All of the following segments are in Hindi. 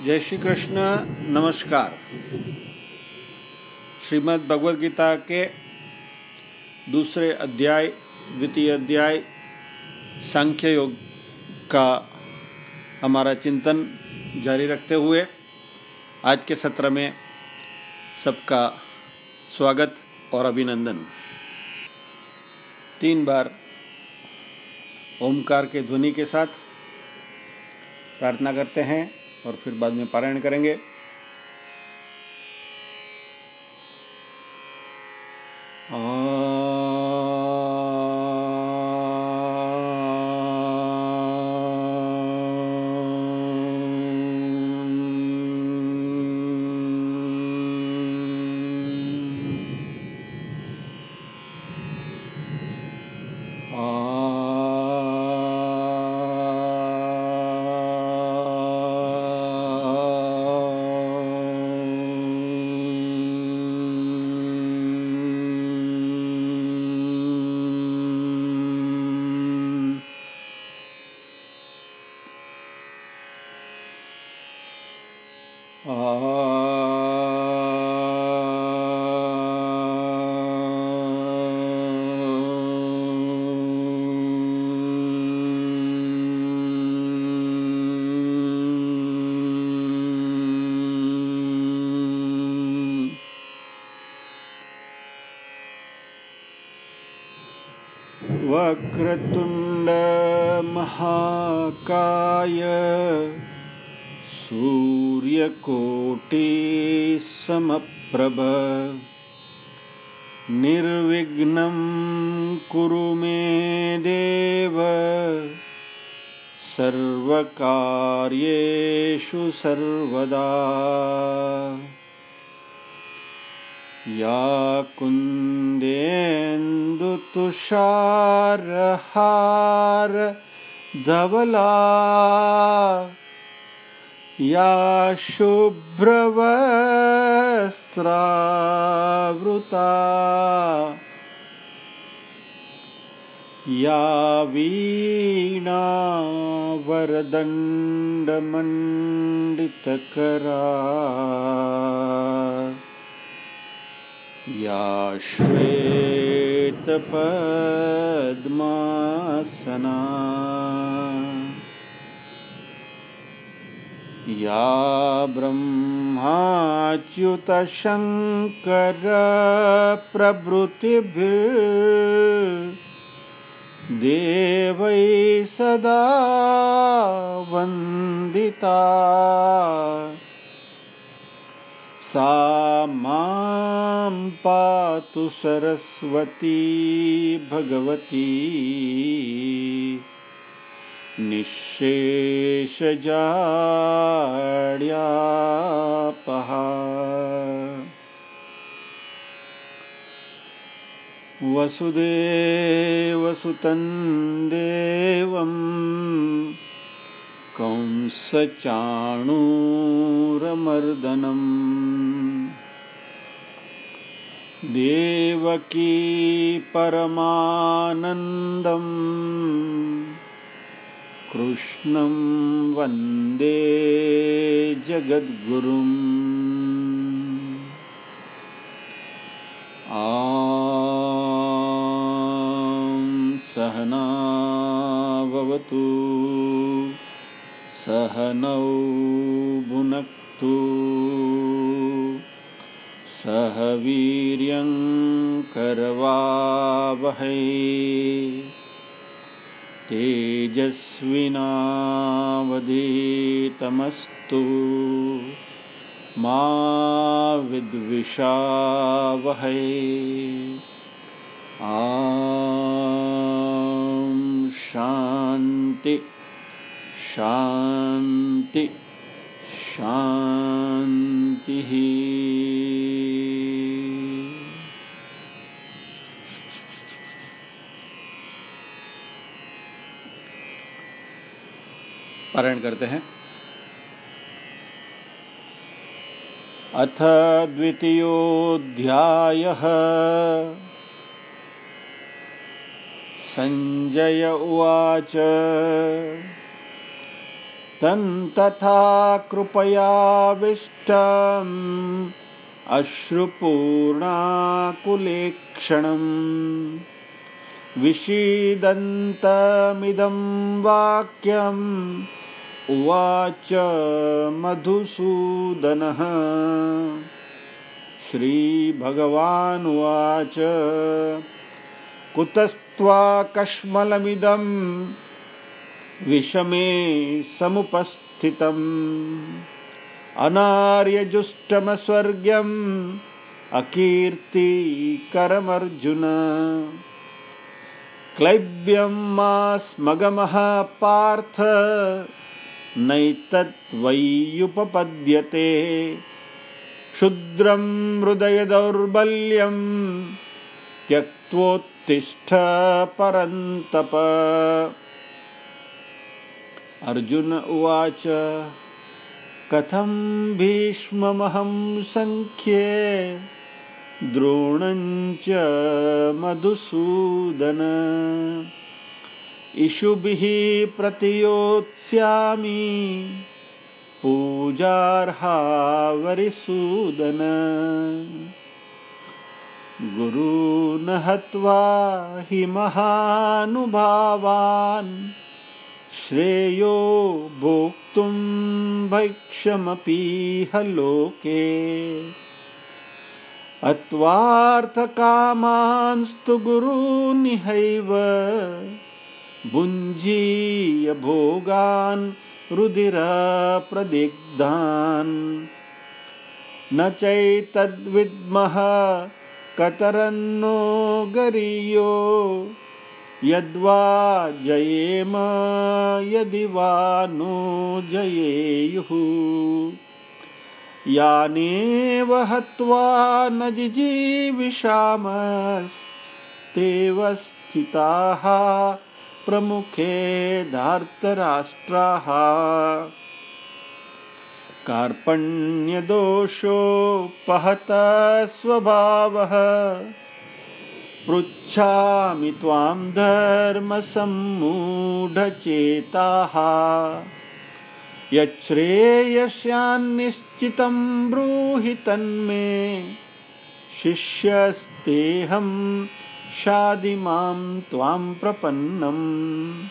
जय श्री कृष्ण, नमस्कार। श्रीमद् भगवद गीता के दूसरे अध्याय, द्वितीय अध्याय, सांख्य योग का हमारा चिंतन जारी रखते हुए आज के सत्र में सबका स्वागत और अभिनंदन। तीन बार ओमकार के ध्वनि के साथ प्रार्थना करते हैं। और फिर बाद में पारायण करेंगे। महाकाय सूर्यकोटिसमप्रभ। निर्विघ्नं कुरु मे देव। सर्वकार्येषु सर्वदा या कुन्देन्दुतुषारहार धवला या शुभ्रवस्त्रावृता या वीणा वरदण्डमण्डितकरा या श्वेतपद्मासना या ब्रह्माच्युतशङ्करप्रभृतिभिर्देवै सदा वन्दिता सा माँ पातु सरस्वती भगवती। निःशेषजाड्यापहा वसुदेवसुतं देवं कंसचाणूरमर्दनम्। देवकी परमानन्दम्। कृष्णं वंदे जगद्गुरुम्। ॐ सहनावतु सहनौ भुनक्तु। सह वीर्यङ्करवावहै तेजस्विनावधीतमस्तु। मा विद्विषावहै ॐ शान्ति। शान्ति शान्तिः पारायण करते हैं। अथ द्वितीयोऽध्यायः। सञ्जय उवाच। तथा कृपयाविष्टम् अश्रुपूर्णाकुलेक्षणम् विषीदन्तमिदं वाक्यम् उवाच मधुसूदनः। श्रीभगवानुवाच। कुतस्त्वाकश्मलमिदं विषमे समुपस्थितम्। अनार्यजुष्टमस्वर्ग्यम्। अकीर्तिकरमर्जुन। क्लैब्यं मा स्मगमः पार्थ नैतद्वैयुपपद्यते। क्षुद्रं हृदयदौर्बल्यं त्यक्त्वोत्तिष्ठ परन्तप। अर्जुन उवाच कथं भीष्ममहं सङ्ख्ये द्रोणञ्च मधुसूदन? इषुभिः प्रतियोत्स्यामि पूजार्हावरिसूदन। गुरून् हत्वा हि महानुभावान् श्रेयो भोक्तुं भैक्षमपीह लोके अत्वार्थकामांस्तु गुरूनिहैव भुञ्जीय भोगान् रुदिरप्रदिग्धान् न चैतद्विद्मः कतरन्नो गरीयो यद्वा जयेम, यदि वा नो जयेयुः। यानेव हत्वा न जिजीविषामस्तेव स्थिताः, प्रमुखे धार्तराष्ट्राः। कार्पण्यदोषोपहतः स्वभावः। पृच्छामि त्वां धर्मसम्मूढचेताः। यच्छ्रेयस्यान्निश्चितं ब्रूहि तन्मे शिष्यस्तेऽहं शादिमां त्वां प्रपन्नम्।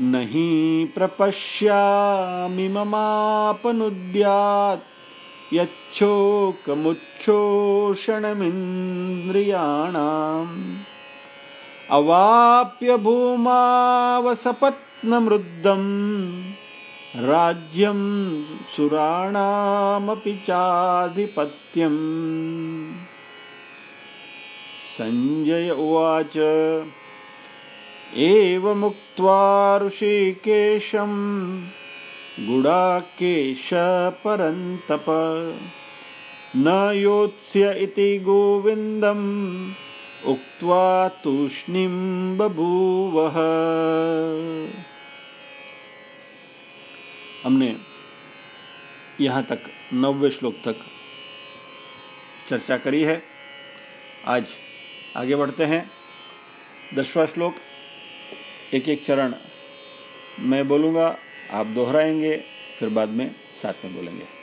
न हि प्रपश्यामि ममापनुद्यात् यच्छोकमुच्छोषणमिन्द्रियाणाम्। अवाप्य भूमावसपत्नमृद्धम् राज्यं सुराणामपि चाधिपत्यम्। सञ्जय उवाच एवमुक्त्वा ऋषिकेशं गुडाकेश परन्तप न योत्स्य इति गोविन्दम्, उक्त्वा तूष्णीं बभूवः। हमने यहाँ तक नब्बे श्लोक तक चर्चा करी है। आज आगे बढ़ते हैं। दसवा श्लोक एक एक चरण मैं बोलूँगा। आप दोहराएँगे फिर बाद में साथ में बोलेंगे।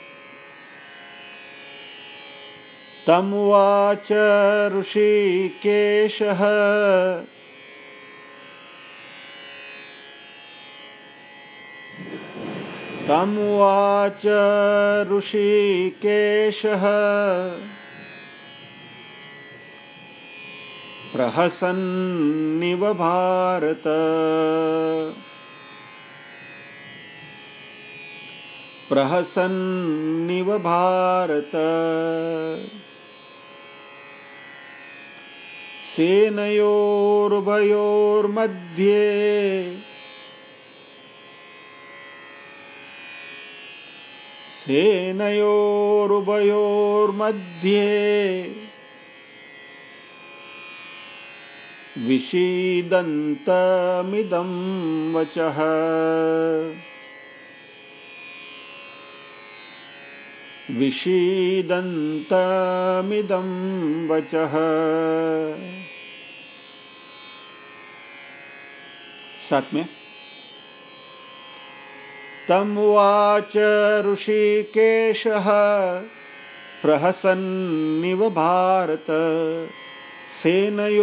तमुवाच ऋषिकेशः। तमुवाच ऋषिकेशः। प्रहसन्निव भारत। प्रहसन्निव भारत। सेनयोरुभयोर्मध्ये सेनयोरुभयोर्मध्ये विषीदन्तमिदं वचः। विषीदन्तमिदं वचः। साथ में। तमुवाच ऋषिकेशः प्रहसन्निव भारत सेनयोरुभयोर्मध्ये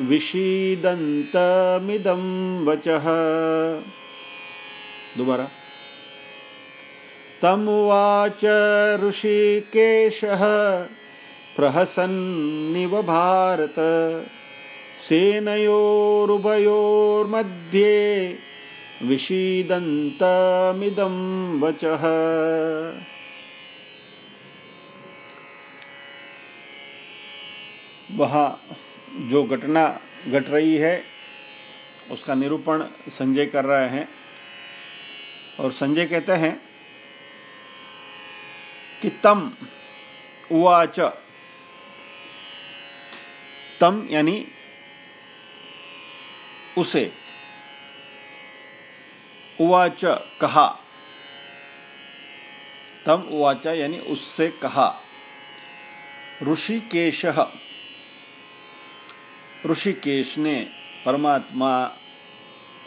विषीदन्तमिदं वचः। दोबारा। तमुवाच ऋषिकेशः प्रहसन्निव भारत। सेनयोरुभयोर्मध्ये विषीदन्तमिदं वचः। वहाँ जो घटना घट रही है, उसका निरूपण संजय कर रहे हैं। और संजय कहते हैं कि तम, उवाच। तम यानी उसे। उवाच, कहा। तम, उवाच यानी उससे कहा। ऋषिकेश। ऋषिकेश ने, परमात्मा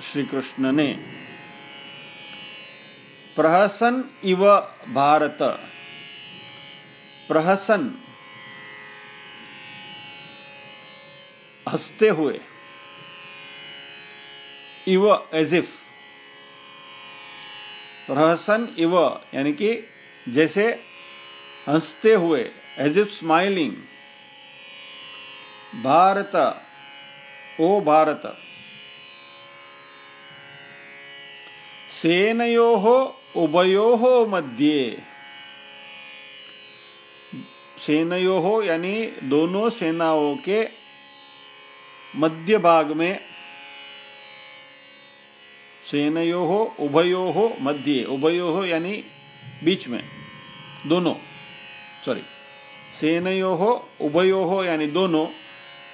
श्री कृष्ण ने। प्रहसन इव भारत। प्रहसन, हँसते हुए, इव एज इफ़ प्रहसन इव, यानी कि जैसे हँसते हुए एज इफ़ स्माइलिंग भारत, ओ भारत, सेनयो, उभयो मध्ये सेनयो हो यानी दोनों सेनाओं के मध्य भाग में, सेनयो हो उभयो हो मध्य, उभयो हो यानी बीच में, दोनों सॉरी सेनयो हो उभयो हो यानी दोनों,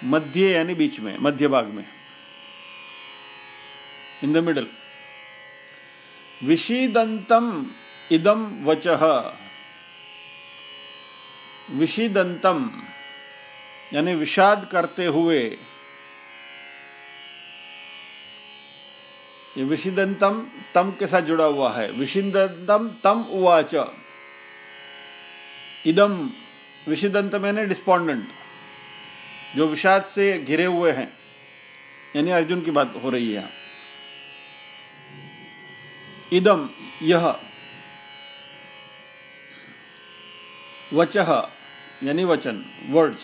मध्य यानी बीच में मध्य भाग में इन द मिडल विषीदंतम इदम वचह विषीदंतम, यानी विषाद करते हुए। ये विषिदंतम तम के साथ जुड़ा हुआ है। विषिदंतम तम उवाच। इदम, विषिदंत मैंने डिस्पोंडेंट, जो विषाद से घिरे हुए हैं, यानी अर्जुन की बात हो रही है। इदम, यह। वचह यानी वचन वर्ड्स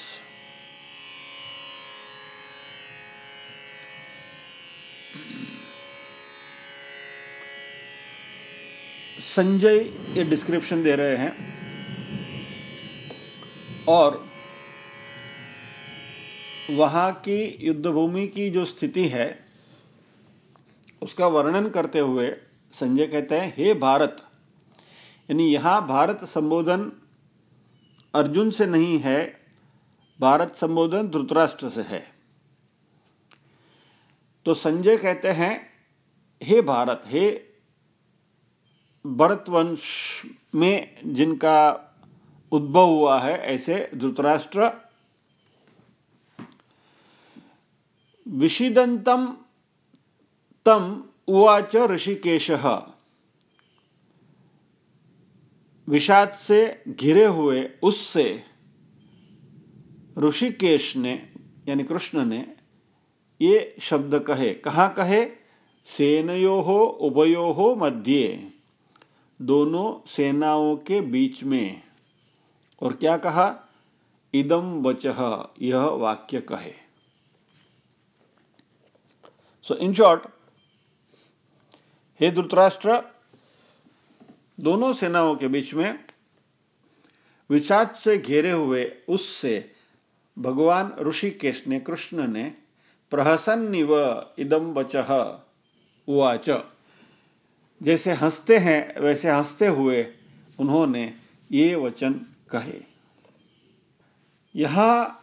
संजय ये डिस्क्रिप्शन दे रहे हैं। और वहाँ की युद्धभूमि की जो स्थिति है, उसका वर्णन करते हुए संजय कहते हैं, हे भारत, यानी यहाँ भारत संबोधन अर्जुन से नहीं है, भारत संबोधन धृतराष्ट्र से है। तो संजय कहते हैं, हे भारत, हे भरत वंश में जिनका उद्भव हुआ है ऐसे धृतराष्ट्र, विषिदंतम तम उवाच ऋषिकेश। विषाद से घिरे हुए उससे ऋषिकेश ने, यानी कृष्ण ने ये शब्द कहे। कहा कहे? सेनयो हो उभयो हो मध्य। दोनों सेनाओं के बीच में। और क्या कहा? इदम वचह यह वाक्य कहे। सो इन शॉर्ट हे धृतराष्ट्र दोनों सेनाओं के बीच में विषाद से घेरे हुए उससे भगवान ऋषिकेश ने कृष्ण ने प्रहसन इदम वचह उवाच। जैसे हँसते हैं, वैसे हँसते हुए उन्होंने ये वचन कहे। यहाँ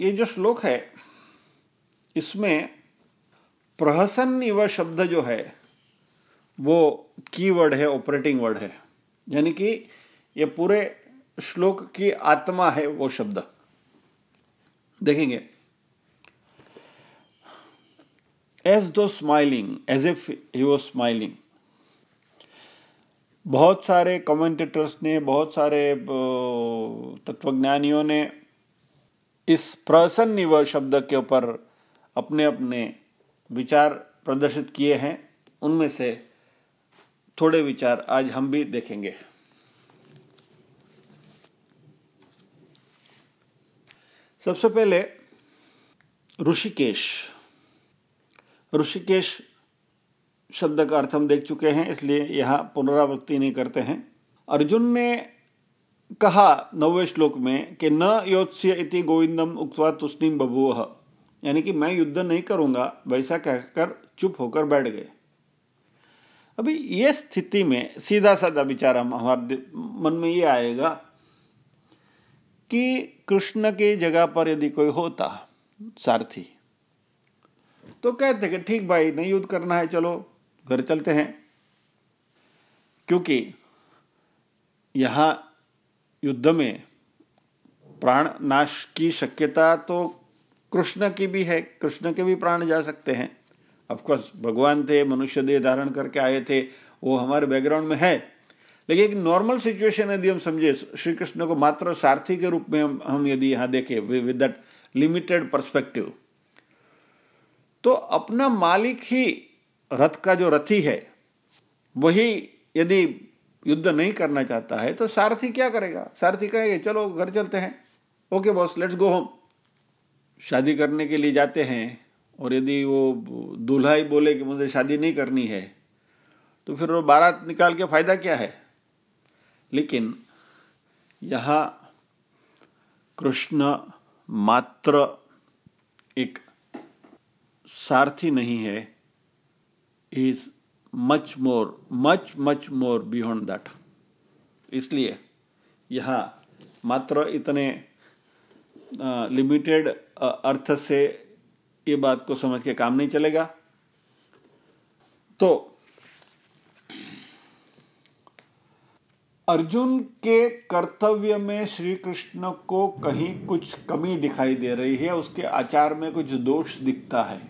ये जो श्लोक है, इसमें प्रहसन इव शब्द जो है वो कीवर्ड है ऑपरेटिंग वर्ड है। यानी कि ये पूरे श्लोक की आत्मा है वो शब्द। देखेंगे। As though smiling as if was smiling बहुत सारे कमेंटेटर्स ने, बहुत सारे तत्वज्ञानियों ने इस प्रसन्न शब्द के ऊपर अपने अपने विचार प्रदर्शित किए हैं। उनमें से थोड़े विचार आज हम भी देखेंगे। सबसे पहले ऋषिकेश। ऋषिकेश शब्द का अर्थ हम देख चुके हैं, इसलिए यहाँ पुनरावृत्ति नहीं करते हैं। अर्जुन ने कहा नवे श्लोक में कि न योत्स्य इति गोविंदम उक्तवा तुष्णिम बभुव। यानी कि मैं युद्ध नहीं करूँगा, वैसा कहकर चुप होकर बैठ गए। अभी ये स्थिति में सीधा साधा विचार हम हमारे मन में ये आएगा कि कृष्ण की जगह पर यदि कोई होता, सारथी तो कहते कि ठीक भाई, नहीं युद्ध करना है, चलो, घर चलते हैं। क्योंकि यहाँ युद्ध में प्राण नाश की शक्यता तो कृष्ण की भी है, कृष्ण के भी प्राण जा सकते हैं। ऑफकोर्स भगवान थे मनुष्य देह धारण करके आए थे वो हमारे बैकग्राउंड में है। लेकिन एक नॉर्मल सिचुएशन यदि हम समझे श्री कृष्ण को मात्र सारथी के रूप में हम, हम यदि यहाँ देखें विद दैट लिमिटेड परस्पेक्टिव तो अपना मालिक ही रथ का जो रथी है वही यदि युद्ध नहीं करना चाहता है तो सारथी क्या करेगा? सारथी कहेगा चलो घर चलते हैं। Okay boss let's go home शादी करने के लिए जाते हैं। और यदि वो दूल्हा ही बोले कि मुझे शादी नहीं करनी है तो फिर वो बारात निकाल के फ़ायदा क्या है? लेकिन यहाँ कृष्ण मात्र एक सारथी नहीं है। Is much more much much more beyond that इसलिए यहाँ मात्र इतने लिमिटेड अर्थ से ये बात को समझ के काम नहीं चलेगा। तो अर्जुन के कर्तव्य में श्री कृष्ण को कहीं कुछ कमी दिखाई दे रही है, उसके आचार में कुछ दोष दिखता है।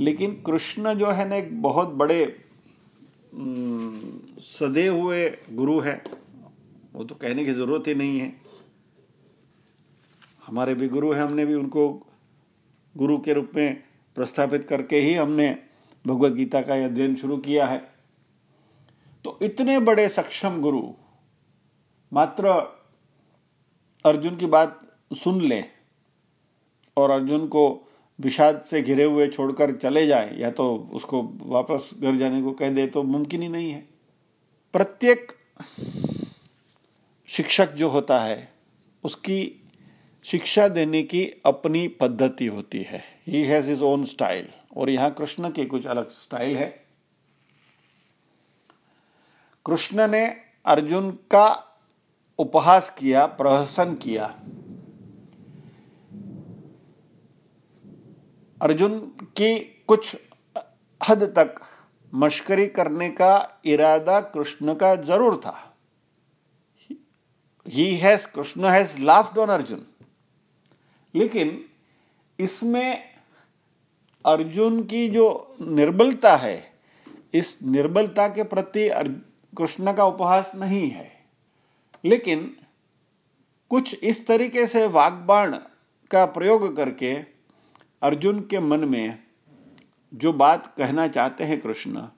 लेकिन कृष्ण जो है ना, एक बहुत बड़े सदे हुए गुरु है। वो तो कहने की ज़रूरत ही नहीं है। हमारे भी गुरु हैं, हमने भी उनको गुरु के रूप में प्रस्थापित करके ही हमने भगवत गीता का अध्ययन शुरू किया है। तो इतने बड़े सक्षम गुरु, मात्र अर्जुन की बात सुन ले और अर्जुन को विषाद से घिरे हुए छोड़कर चले जाए, या तो उसको वापस घर जाने को कह दे तो मुमकिन ही नहीं है। प्रत्येक शिक्षक जो होता है, उसकी शिक्षा देने की अपनी पद्धति होती है। He has his own style और यहाँ कृष्ण की कुछ अलग स्टाइल है। कृष्ण ने अर्जुन का उपहास किया, प्रहसन किया। अर्जुन की कुछ हद तक मश्करी करने का इरादा कृष्ण का ज़रूर था। He has Krishna has laughed on Arjun. लेकिन इसमें अर्जुन की जो निर्बलता है, इस निर्बलता के प्रति कृष्ण का उपहास नहीं है। लेकिन कुछ इस तरीके से वागबाण का प्रयोग करके अर्जुन के मन में जो बात कहना चाहते हैं कृष्ण,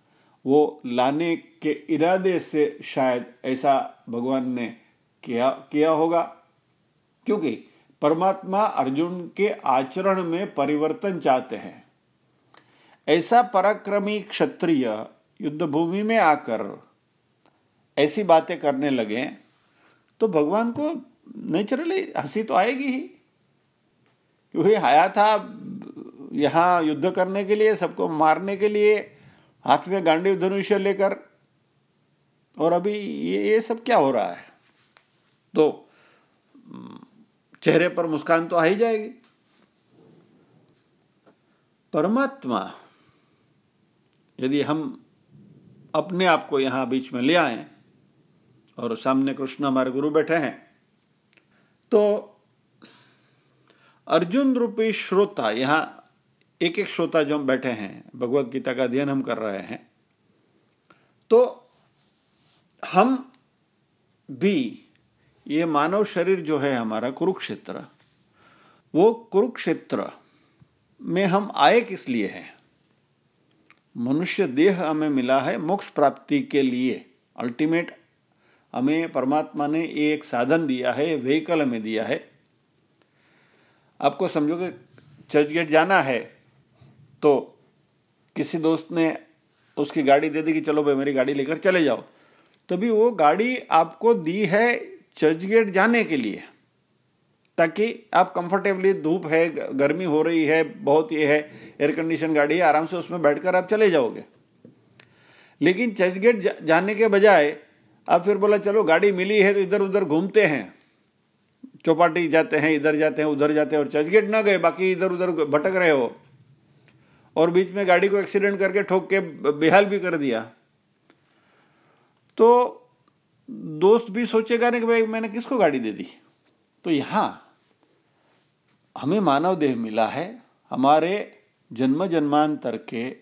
वो लाने के इरादे से शायद ऐसा भगवान ने किया किया होगा। क्योंकि परमात्मा अर्जुन के आचरण में परिवर्तन चाहते हैं। ऐसा पराक्रमी क्षत्रिय युद्ध भूमि में आकर ऐसी बातें करने लगे तो भगवान को नेचुरली हँसी तो आएगी ही क्योंकि आया था यहाँ युद्ध करने के लिए, सबको मारने के लिए, हाथ में गांडी धनुष्य लेकर, और अभी ये ये सब क्या हो रहा है? तो चेहरे पर मुस्कान तो आ ही जाएगी। परमात्मा, यदि हम अपने आप को यहाँ बीच में ले आए और सामने कृष्ण हमारे गुरु बैठे हैं तो अर्जुन रूपी श्रोता, यहाँ एक एक श्रोता जो हम बैठे हैं, भगवत गीता का अध्ययन हम कर रहे हैं तो हम भी ये मानव शरीर जो है हमारा कुरुक्षेत्र, वो कुरुक्षेत्र में हम आए किस लिए हैं? मनुष्य देह हमें मिला है मोक्ष प्राप्ति के लिए। अल्टीमेट हमें परमात्मा ने एक साधन दिया है व्हीकल हमें दिया है। आपको समझो कि चर्च गेट जाना है तो किसी दोस्त ने उसकी गाड़ी दे दी कि चलो भाई मेरी गाड़ी लेकर चले जाओ। तो भी वो गाड़ी आपको दी है चर्च गेट जाने के लिए ताकि आप कंफर्टेबली धूप है गर्मी हो रही है बहुत ये है एयर कंडीशन गाड़ी है आराम से उसमें बैठकर आप चले जाओगे। लेकिन चर्च गेट जा, जाने के बजाय आप फिर बोला चलो गाड़ी मिली है तो इधर उधर घूमते हैं। चौपाटी जाते हैं इधर जाते हैं उधर जाते हैं और चर्च गेट ना गए बाकी इधर उधर भटक रहे हो। और बीच में गाड़ी को एक्सीडेंट करके ठोक के बेहाल भी कर दिया। तो दोस्त भी सोचेगा ना कि भाई मैंने किसको गाड़ी दे दी? तो यहाँ हमें मानव देह मिला है। हमारे जन्म जन्मांतर के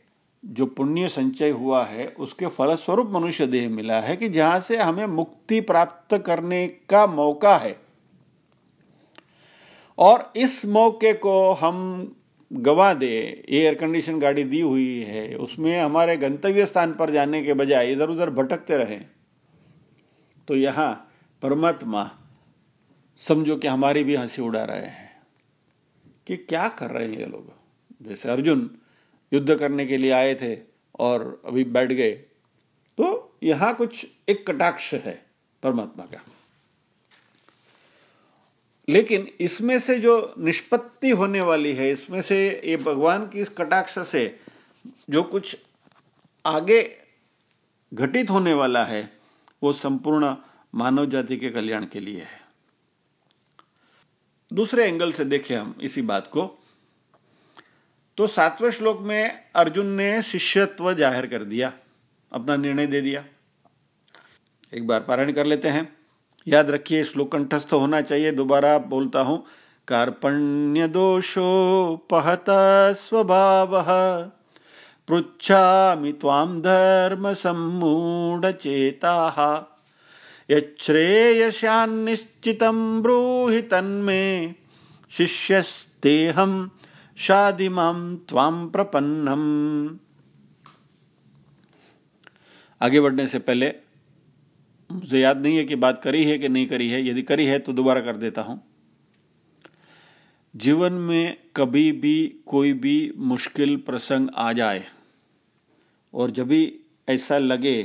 जो पुण्य संचय हुआ है, उसके फलस्वरूप मनुष्य देह मिला है कि जहाँ से हमें मुक्ति प्राप्त करने का मौका है। और इस मौके को हम गवा दे। एयर कंडीशन गाड़ी दी हुई है, उसमें हमारे गंतव्य स्थान पर जाने के बजाय इधर उधर भटकते रहें। तो यहाँ परमात्मा समझो कि हमारी भी हँसी उड़ा रहे हैं कि क्या कर रहे हैं ये लोग? जैसे अर्जुन युद्ध करने के लिए आए थे और अभी बैठ गए तो यहाँ कुछ एक कटाक्ष है परमात्मा का। लेकिन इसमें से जो निष्पत्ति होने वाली है, इसमें से ये भगवान की इस कटाक्ष से जो कुछ आगे घटित होने वाला है वो संपूर्ण मानव जाति के कल्याण के लिए है। दूसरे एंगल से देखें हम इसी बात को। तो सातवें श्लोक में अर्जुन ने शिष्यत्व ज़ाहिर कर दिया, अपना निर्णय दे दिया। एक बार पारायण कर लेते हैं। याद रखिए, श्लोक कंठस्थ होना चाहिए। दोबारा बोलता हूँ, कार्पण्य दोषो पहत स्वभाव। पृच्छामि ताम धर्म सम्मूढ़ चेता ब्रूहि तन्मे शिष्यस्तेहम शादिमाम त्वाम प्रपन्नम। आगे बढ़ने से पहले, मुझे याद नहीं है कि बात करी है कि नहीं करी है। यदि करी है तो दोबारा कर देता हूँ। जीवन में कभी भी कोई भी मुश्किल प्रसंग आ जाए और जब भी ऐसा लगे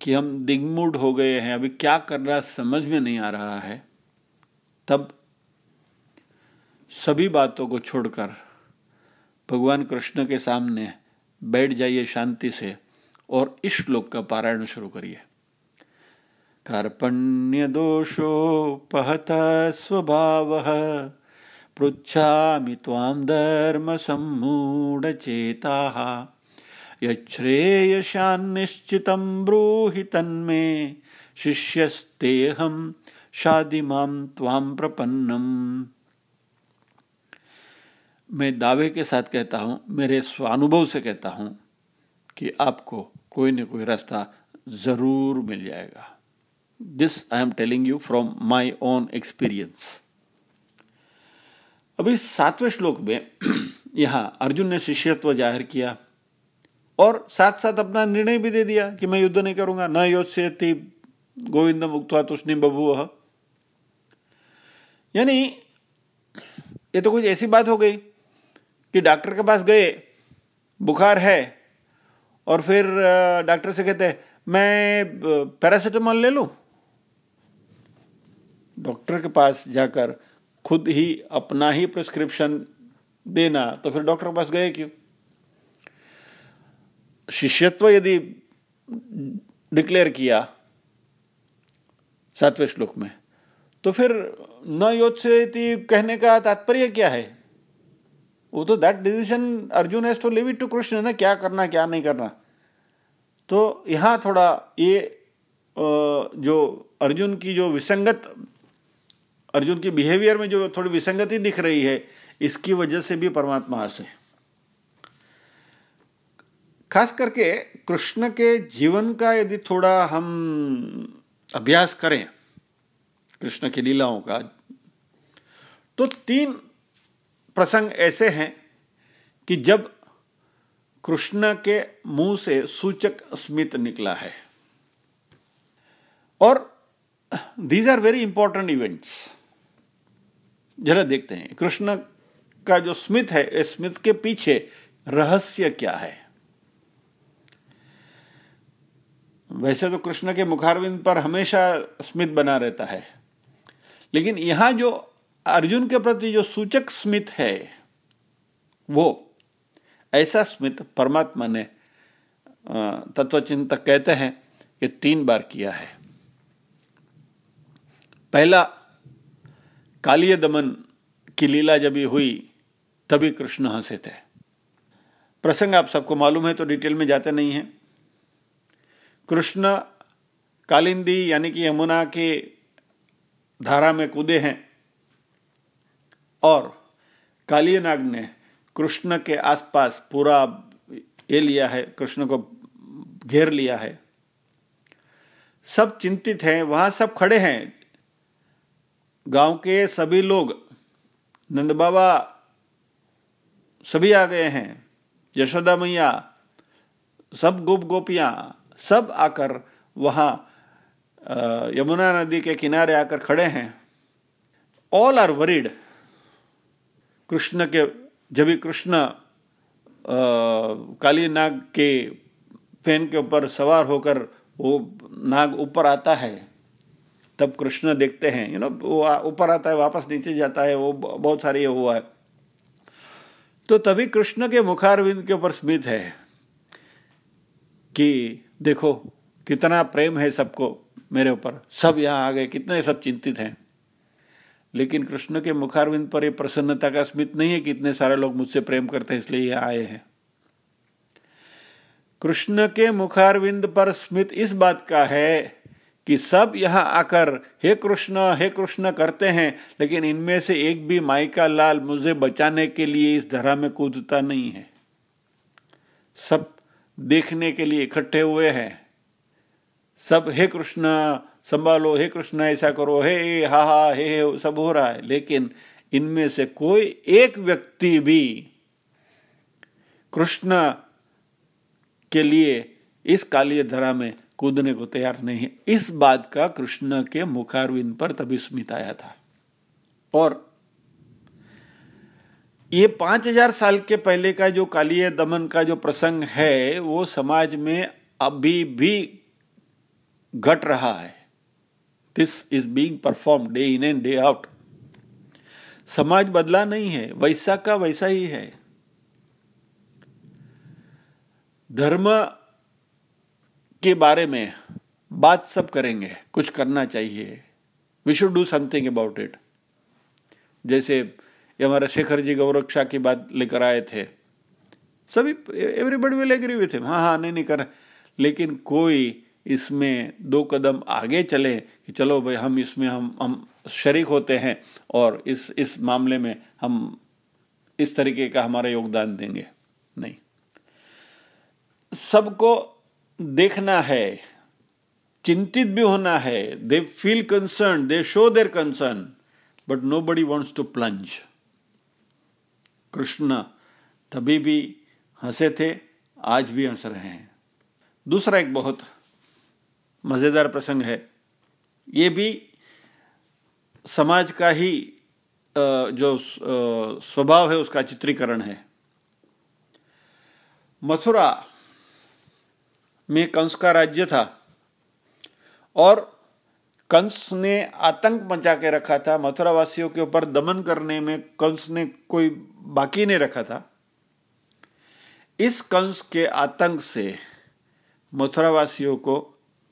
कि हम दिग्मूड हो गए हैं, अभी क्या करना समझ में नहीं आ रहा है, तब सभी बातों को छोड़कर भगवान कृष्ण के सामने बैठ जाइए शांति से और इस श्लोक का पारायण शुरू करिए। कार्पण्य दोषो पहत स्वभाव पृछा ताम धर्म सम्मूढ़ चेता यश्रेयशान्निश्चितं ब्रूहि तन्मे शिष्यस्तेहम शादी माम त्वाम प्रपन्नम। मैं दावे के साथ कहता हूँ, मेरे स्वानुभव से कहता हूँ कि आपको कोई न कोई रास्ता ज़रूर मिल जाएगा। This I am telling you from my own experience अभी सातवें श्लोक में यहाँ अर्जुन ने शिष्यत्व ज़ाहिर किया और साथ साथ अपना निर्णय भी दे दिया कि मैं युद्ध नहीं करूँगा। न योत्स्यति गोविंद मुक्तवा तुष्णि बबू यानी ये तो कुछ ऐसी बात हो गई कि डॉक्टर के पास गए, बुखार है और फिर डॉक्टर से कहते मैं पैरासीटामोल ले लूँ? डॉक्टर के पास जाकर खुद ही अपना ही प्रिस्क्रिप्शन देना तो फिर डॉक्टर के पास गए क्यों? शिष्यत्व यदि डिक्लेयर किया सातवें श्लोक में तो फिर न से कहने का तात्पर्य क्या है? वो तो that decision Arjun has to leave it to Krishna ना, क्या करना, क्या नहीं करना। तो यहाँ थोड़ा ये जो अर्जुन की जो विसंगत अर्जुन की बिहेवियर में जो थोड़ी विसंगति दिख रही है, इसकी वजह से भी परमात्मा हंसे खास करके कृष्ण के जीवन का यदि थोड़ा हम अभ्यास करें, कृष्ण की लीलाओं का तो तीन प्रसंग ऐसे हैं कि जब कृष्ण के मुँह से सूचक स्मित निकला है। और these are very important events जरा देखते हैं। कृष्ण का जो स्मित है स्मित के पीछे रहस्य क्या है? वैसे तो कृष्ण के मुखारविंद पर हमेशा स्मित बना रहता है। लेकिन यहाँ जो अर्जुन के प्रति जो सूचक स्मित है, वो ऐसा स्मित परमात्मा ने तत्वचिंतक कहते हैं कि तीन बार किया है। पहला कालिय दमन की लीला जब हुई, तभी कृष्ण हंसे थे। प्रसंग आप सबको मालूम है तो डिटेल में जाते नहीं हैं। कृष्ण कालिंदी यानी कि यमुना के धारा में कूदे हैं और कालिय नाग ने कृष्ण के आसपास पूरा ये लिया है, कृष्ण को घेर लिया है। सब चिंतित हैं, वहाँ सब खड़े हैं। गाँव के सभी लोग नंद बाबा सभी आ गए हैं, यशोदा मैया, सब गोप गोपियाँ, सब आकर वहाँ यमुना नदी के किनारे आकर खड़े हैं। ऑल आर वरीड कृष्ण के, जब भी कृष्ण काली नाग के फ़ैन के ऊपर सवार होकर वो नाग ऊपर आता है तब कृष्ण देखते हैं यू नो वो ऊपर आता है, वापस नीचे जाता है, वो बहुत सारी हुआ है। तो तभी कृष्ण के मुखारविंद के ऊपर स्मित है कि देखो, कितना प्रेम है सबको मेरे ऊपर। सब यहाँ आ गए, कितने सब चिंतित हैं। लेकिन कृष्ण के मुखारविंद पर यह प्रसन्नता का स्मित नहीं है कि इतने सारे लोग मुझसे प्रेम करते हैं, इसलिए यहाँ आए हैं। कृष्ण के मुखारविंद पर स्मित इस बात का है कि सब यहाँ आकर हे कृष्ण हे कृष्ण करते हैं, लेकिन इनमें से एक भी माइका लाल मुझे बचाने के लिए इस धरा में कूदता नहीं है। सब देखने के लिए इकट्ठे हुए हैं। सब, हे कृष्ण, संभालो, हे कृष्ण, ऐसा करो, हे, हा हा, हे हे, सब हो रहा है। लेकिन इनमें से कोई एक व्यक्ति भी कृष्ण के लिए इस काली धरा में कूदने को तैयार नहीं है। इस बात का कृष्ण के मुखारविंद पर तभी स्मित आया था। और ये पाँच हज़ार साल के पहले का जो कालीय दमन का जो प्रसंग है, वो समाज में अभी भी घट रहा है। This is being perform day in and day out समाज बदला नहीं है, वैसा का वैसा ही है। धर्म के बारे में बात सब करेंगे, कुछ करना चाहिए। We should do something about it जैसे ये हमारा शेखर जी गौरक्षा की बात लेकर आए थे। सभी everybody will agree with him हाँ हाँ नहीं नहीं, कर लेकिन कोई इसमें दो कदम आगे चले कि चलो भाई, हम इसमें, हम हम शरीक होते हैं और इस इस मामले में हम इस तरीके का हमारा योगदान देंगे। नहीं। सबको देखना है, चिंतित भी होना है they feel concern they show their concern but nobody wants to plunge Krishna तभी भी हंसे थे, आज भी हंस रहे हैं। दूसरा एक बहुत मज़ेदार प्रसंग है। ये भी समाज का ही जो स्वभाव है, उसका चित्रीकरण है। मथुरा में कंस का राज्य था। और कंस ने आतंक मचा के रखा था। मथुरा वासियों के ऊपर दमन करने में कंस ने कोई बाकी नहीं रखा था। इस कंस के आतंक से मथुरा वासियों को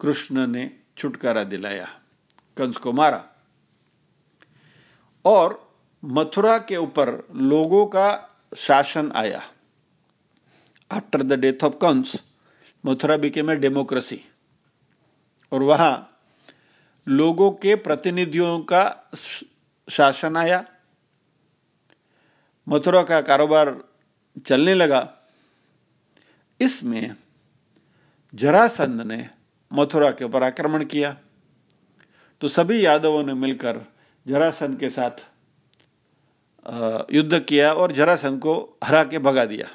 कृष्ण ने छुटकारा दिलाया। कंस को मारा। और मथुरा के ऊपर लोगों का शासन आया। After the death of Kans Mathura BK में डेमोक्रेसी। और वहाँ लोगों के प्रतिनिधियों का शासन आया। मथुरा का कारोबार चलने लगा। इसमें जरासंध ने मथुरा के ऊपर आक्रमण किया। तो सभी यादवों ने मिलकर जरासंध के साथ युद्ध किया और जरासंध को हरा के भगा दिया।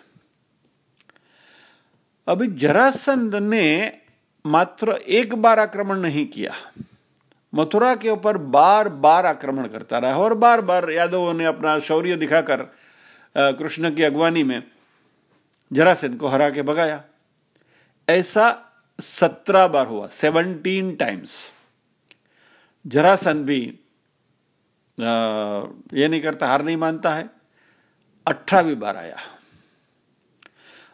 अभी जरासंध ने मात्र एक बार आक्रमण नहीं किया। मथुरा के ऊपर बार बार आक्रमण करता रहा और बार बार यादवों ने अपना शौर्य दिखाकर कृष्ण की अगवानी में जरासंध को हरा के भगाया। ऐसा सत्रह बार हुआ सेवनटीन टाइम्स। जरासंध भी आ, ये नहीं करता हार नहीं मानता है। अठारहवीं बार आया।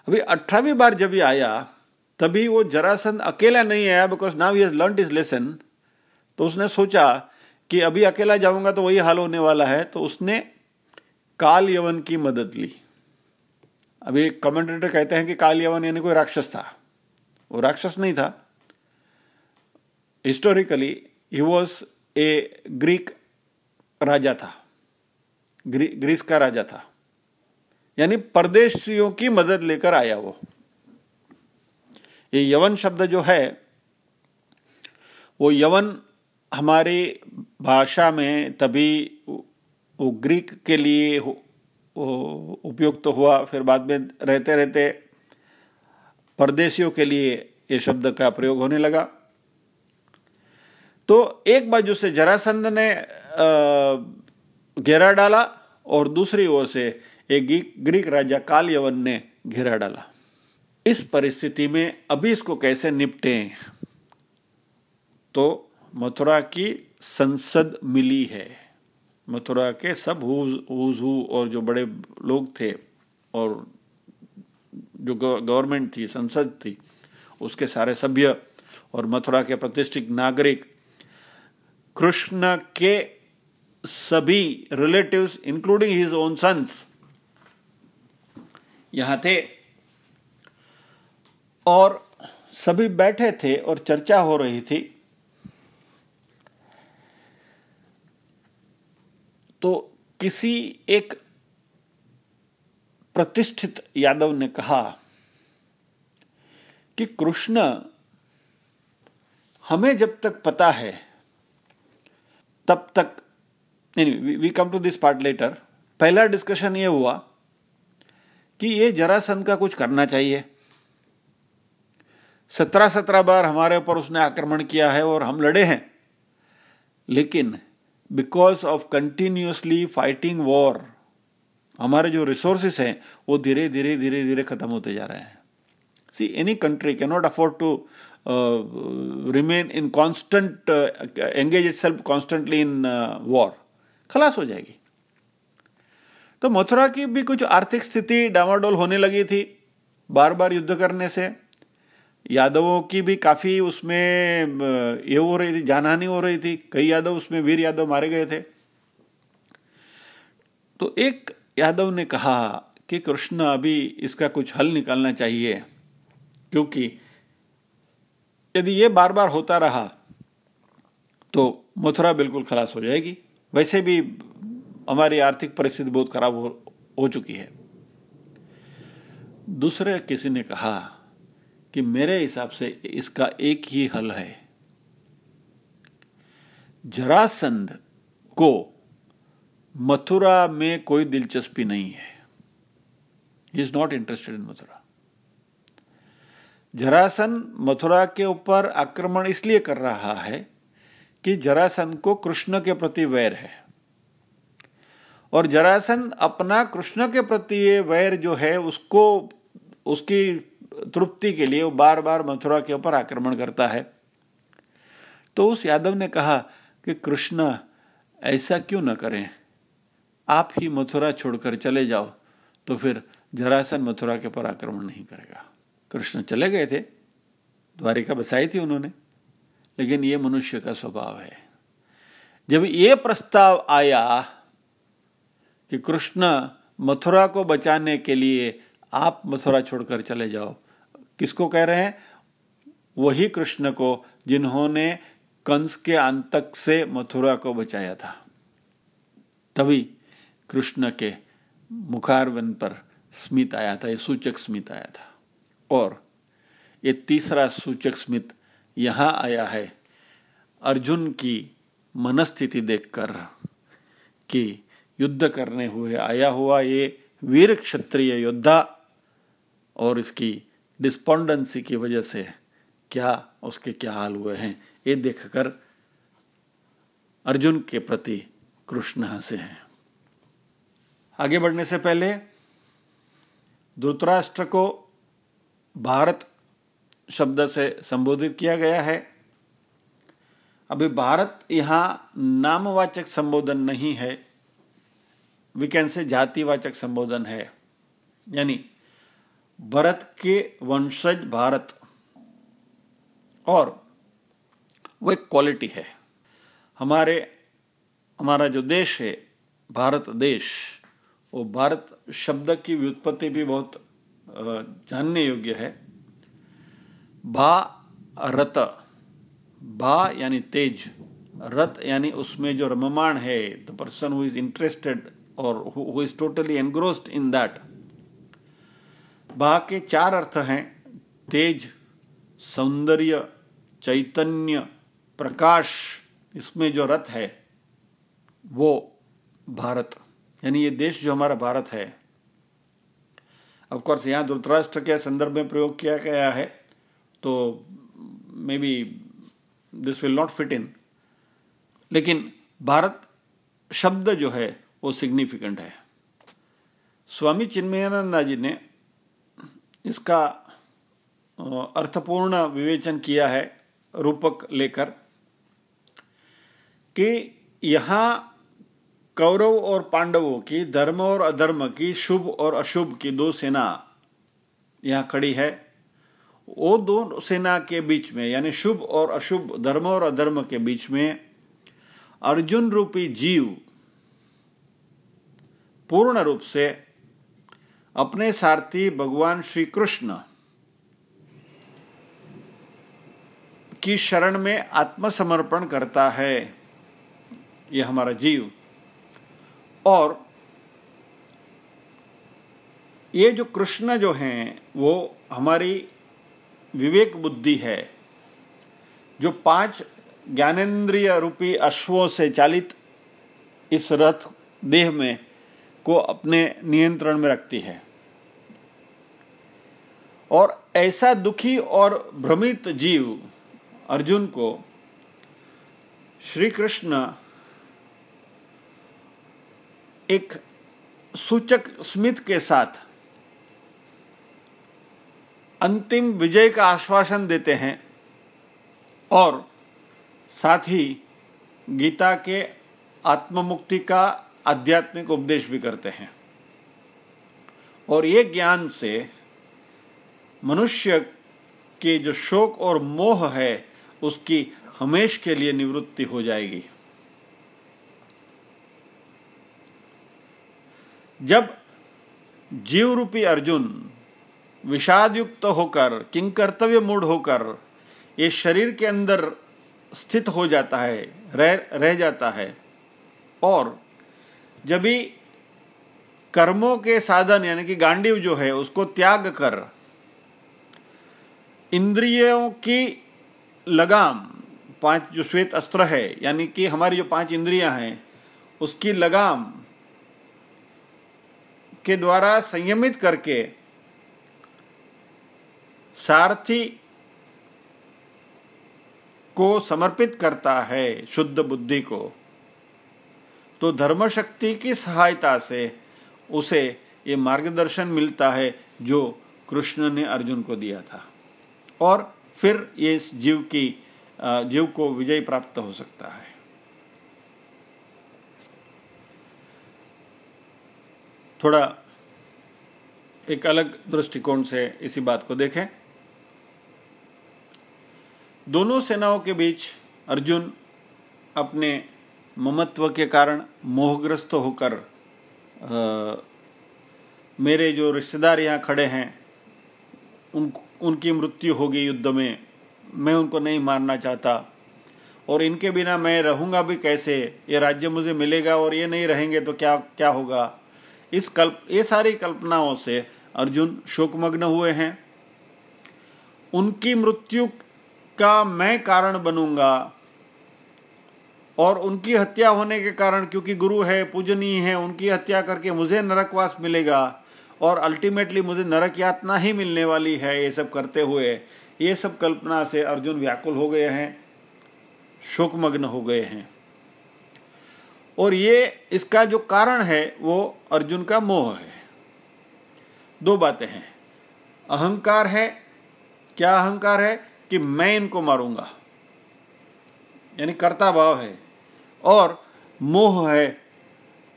अभी अठारहवीं बार जब ये आया तभी वो जरासंध अकेला नहीं आया because now he learn his lesson तो उसने सोचा कि अभी अकेला जाऊँगा तो वही हाल होने वाला है तो उसने काल यवन की मदद ली। अभी कमेंटेटर कहते हैं कि काल यवन यानी कोई राक्षस था। वो राक्षस नहीं था। Historically he was a Greek राजा था। ग्री, ग्रीस का राजा था। यानी परदेशियों की मदद लेकर आया वो। ये यवन शब्द जो है, वो यवन हमारी भाषा में तभी वो ग्रीक के लिए उपयुक्त तो हुआ, फिर बाद में रहते रहते परदेशियों के लिए ये शब्द का प्रयोग होने लगा। तो एक बाजू से जरासंध ने घेरा डाला और दूसरी ओर से एक ग्रीक राजा काल यवन ने घेरा डाला। इस परिस्थिति में अभी इसको कैसे निपटे? तो मथुरा की संसद मिली है। मथुरा के सब हु और जो बड़े लोग थे और जो गवर्नमेंट थी, संसद थी, उसके सारे सभ्य और मथुरा के प्रतिष्ठित नागरिक, कृष्ण के सभी relatives including his own sons यहाँ थे। और सभी बैठे थे और चर्चा हो रही थी। तो किसी एक प्रतिष्ठित यादव ने कहा कि कृष्ण, हमें जब तक पता है, तब तक we come to this part later पहला डिस्कशन ये हुआ कि ये जरासंध का कुछ करना चाहिए। सत्रह सत्रह बार हमारे ऊपर उसने आक्रमण किया है और हम लड़े हैं। लेकिन because of continuously fighting war हमारे जो रिसोर्सेस हैं, वो धीरे धीरे धीरे धीरे खत्म होते जा रहे हैं। See any country can not afford to remain in constant engage itself constantly in war खलास हो जाएगी। तो मथुरा की भी कुछ आर्थिक स्थिति डामाडोल होने लगी थी बार बार युद्ध करने से। यादवों की भी काफ़ी उसमें ये हो रही थी, जानहानि हो रही थी। कई यादव उसमें वीर यादव मारे गए थे। तो एक यादव ने कहा कि कृष्ण, अभी इसका कुछ हल निकालना चाहिए, क्योंकि यदि ये बार बार होता रहा तो मथुरा बिल्कुल खलास हो जाएगी। वैसे भी हमारी आर्थिक परिस्थिति बहुत खराब हो, हो चुकी है। दूसरे किसी ने कहा कि मेरे हिसाब से इसका एक ही हल है। जरासंध को मथुरा में कोई दिलचस्पी नहीं है। Is not interested in Mathura Jarasandh Mathura के ऊपर आक्रमण इसलिए कर रहा है कि जरासन को कृष्ण के प्रति वैर है। और जरासन अपना कृष्ण के प्रति ये वैर जो है, उसको, उसकी तृप्ति के लिए वो बार बार मथुरा के ऊपर आक्रमण करता है। तो उस यादव ने कहा कि कृष्ण, ऐसा क्यों न करें? आप ही मथुरा छोड़कर चले जाओ तो फिर जरासन मथुरा के ऊपर आक्रमण नहीं करेगा। कृष्ण चले गए थे। द्वारिका बसाई थी उन्होंने। लेकिन ये मनुष्य का स्वभाव है। जब ये प्रस्ताव आया कि कृष्ण मथुरा को बचाने के लिए आप मथुरा छोड़कर चले जाओ। किसको कह रहे हैं? वही कृष्ण को जिन्होंने कंस के अंतक से मथुरा को बचाया था। तभी कृष्ण के मुखारवन पर स्मित आया था, ये सूचक स्मित आया था। और ये तीसरा सूचक स्मित यहाँ आया है अर्जुन की मनस्थिति देखकर कि युद्ध करने हुए आया हुआ ये वीर क्षत्रिय योद्धा और इसकी डिस्पोंडेंसी की वजह से क्या उसके क्या हाल हुए हैं, ये देखकर अर्जुन के प्रति कृष्ण हंसे हैं। आगे बढ़ने से पहले धृतराष्ट्र को भारत शब्द से संबोधित किया गया है। अभी भारत यहाँ नामवाचक संबोधन नहीं है विकैन से जातिवाचक संबोधन है। यानी, भरत के वंशज भारत। और वो एक क्वालिटी है। हमारे, हमारा जो देश है, भारत देश, वो भारत शब्द की व्युत्पत्ति भी बहुत जानने योग्य है। भा, रत। भा यानी तेज। रत यानी उसमें जो रममाण है the person who is interested और who is totally engrossed in that भा के चार अर्थ हैं, तेज, सौंदर्य, चैतन्य, प्रकाश, इसमें जो रथ है, वो भारत, यानी ये देश जो हमारा भारत है। ऑफ़ कोर्स यहाँ धृतराष्ट्र के संदर्भ में प्रयोग किया गया है तो maybe this will not fit in लेकिन भारत शब्द जो है वो सिग्निफिकेंट है। स्वामी चिन्मयानंदा जी ने इसका अर्थपूर्ण विवेचन किया है रूपक लेकर कि यहाँ कौरव और पांडवों की, धर्म और अधर्म की, शुभ और अशुभ की दो सेना यहाँ खड़ी है। वो दो सेना के बीच में, यानी शुभ और अशुभ, धर्म और अधर्म के बीच में अर्जुन रूपी जीव पूर्ण रूप से अपने सारथी भगवान श्री कृष्ण की शरण में आत्मसमर्पण करता है यह हमारा जीव। और ये जो कृष्ण जो हैं, वो हमारी विवेक बुद्धि है, जो पाँच ज्ञानेन्द्रिय रूपी अश्वों से चालित इस रथ देह में को अपने नियंत्रण में रखती है। और ऐसा दुखी और भ्रमित जीव अर्जुन को श्री कृष्ण एक सूचक स्मित के साथ अंतिम विजय का आश्वासन देते हैं और साथ ही गीता के आत्ममुक्ति का आध्यात्मिक उपदेश भी करते हैं। और ये ज्ञान से मनुष्य के जो शोक और मोह है, उसकी हमेश के लिए निवृत्ति हो जाएगी। जब जीव रूपी अर्जुन विषाद युक्त होकर किंग कर्तव्य मूड होकर, ये शरीर के अंदर स्थित हो जाता है, रह रह जाता है, और जब भी कर्मों के साधन, यानी कि गांडीव जो है, उसको त्याग कर, इंद्रियों की लगाम, पाँच जो श्वेत अस्त्र है, यानी कि हमारी जो पाँच इंद्रियाँ हैं, उसकी लगाम के द्वारा संयमित करके सारथी को समर्पित करता है, शुद्ध बुद्धि को। तो धर्म शक्ति की सहायता से उसे ये मार्गदर्शन मिलता है जो कृष्ण ने अर्जुन को दिया था। और फिर ये इस जीव की जीव को विजय प्राप्त हो सकता है। थोड़ा एक अलग दृष्टिकोण से इसी बात को देखें। दोनों सेनाओं के बीच अर्जुन अपने ममत्व के कारण मोहग्रस्त होकर मेरे जो रिश्तेदार यहाँ खड़े हैं, उन, उनकी मृत्यु होगी युद्ध में, मैं उनको नहीं मारना चाहता। और इनके बिना मैं रहूँगा भी कैसे? ये राज्य मुझे मिलेगा और ये नहीं रहेंगे तो क्या क्या होगा? इस कल्प, ये सारी कल्पनाओं से अर्जुन शोकमग्न हुए हैं। उनकी मृत्यु का मैं कारण बनूँगा। और उनकी हत्या होने के कारण, क्योंकि गुरु है पूजनीय है, उनकी हत्या करके मुझे नरकवास मिलेगा और अल्टीमेटली मुझे नरक यातना ही मिलने वाली है ये सब करते हुए। ये सब कल्पना से अर्जुन व्याकुल हो गए हैं, शोकमग्न हो गए हैं। और ये, इसका जो कारण है, वो अर्जुन का मोह है। दो बातें हैं। अहंकार है, क्या अहंकार है? कि मैं इनको मारूँगा। यानी कर्ता भाव है। और मोह है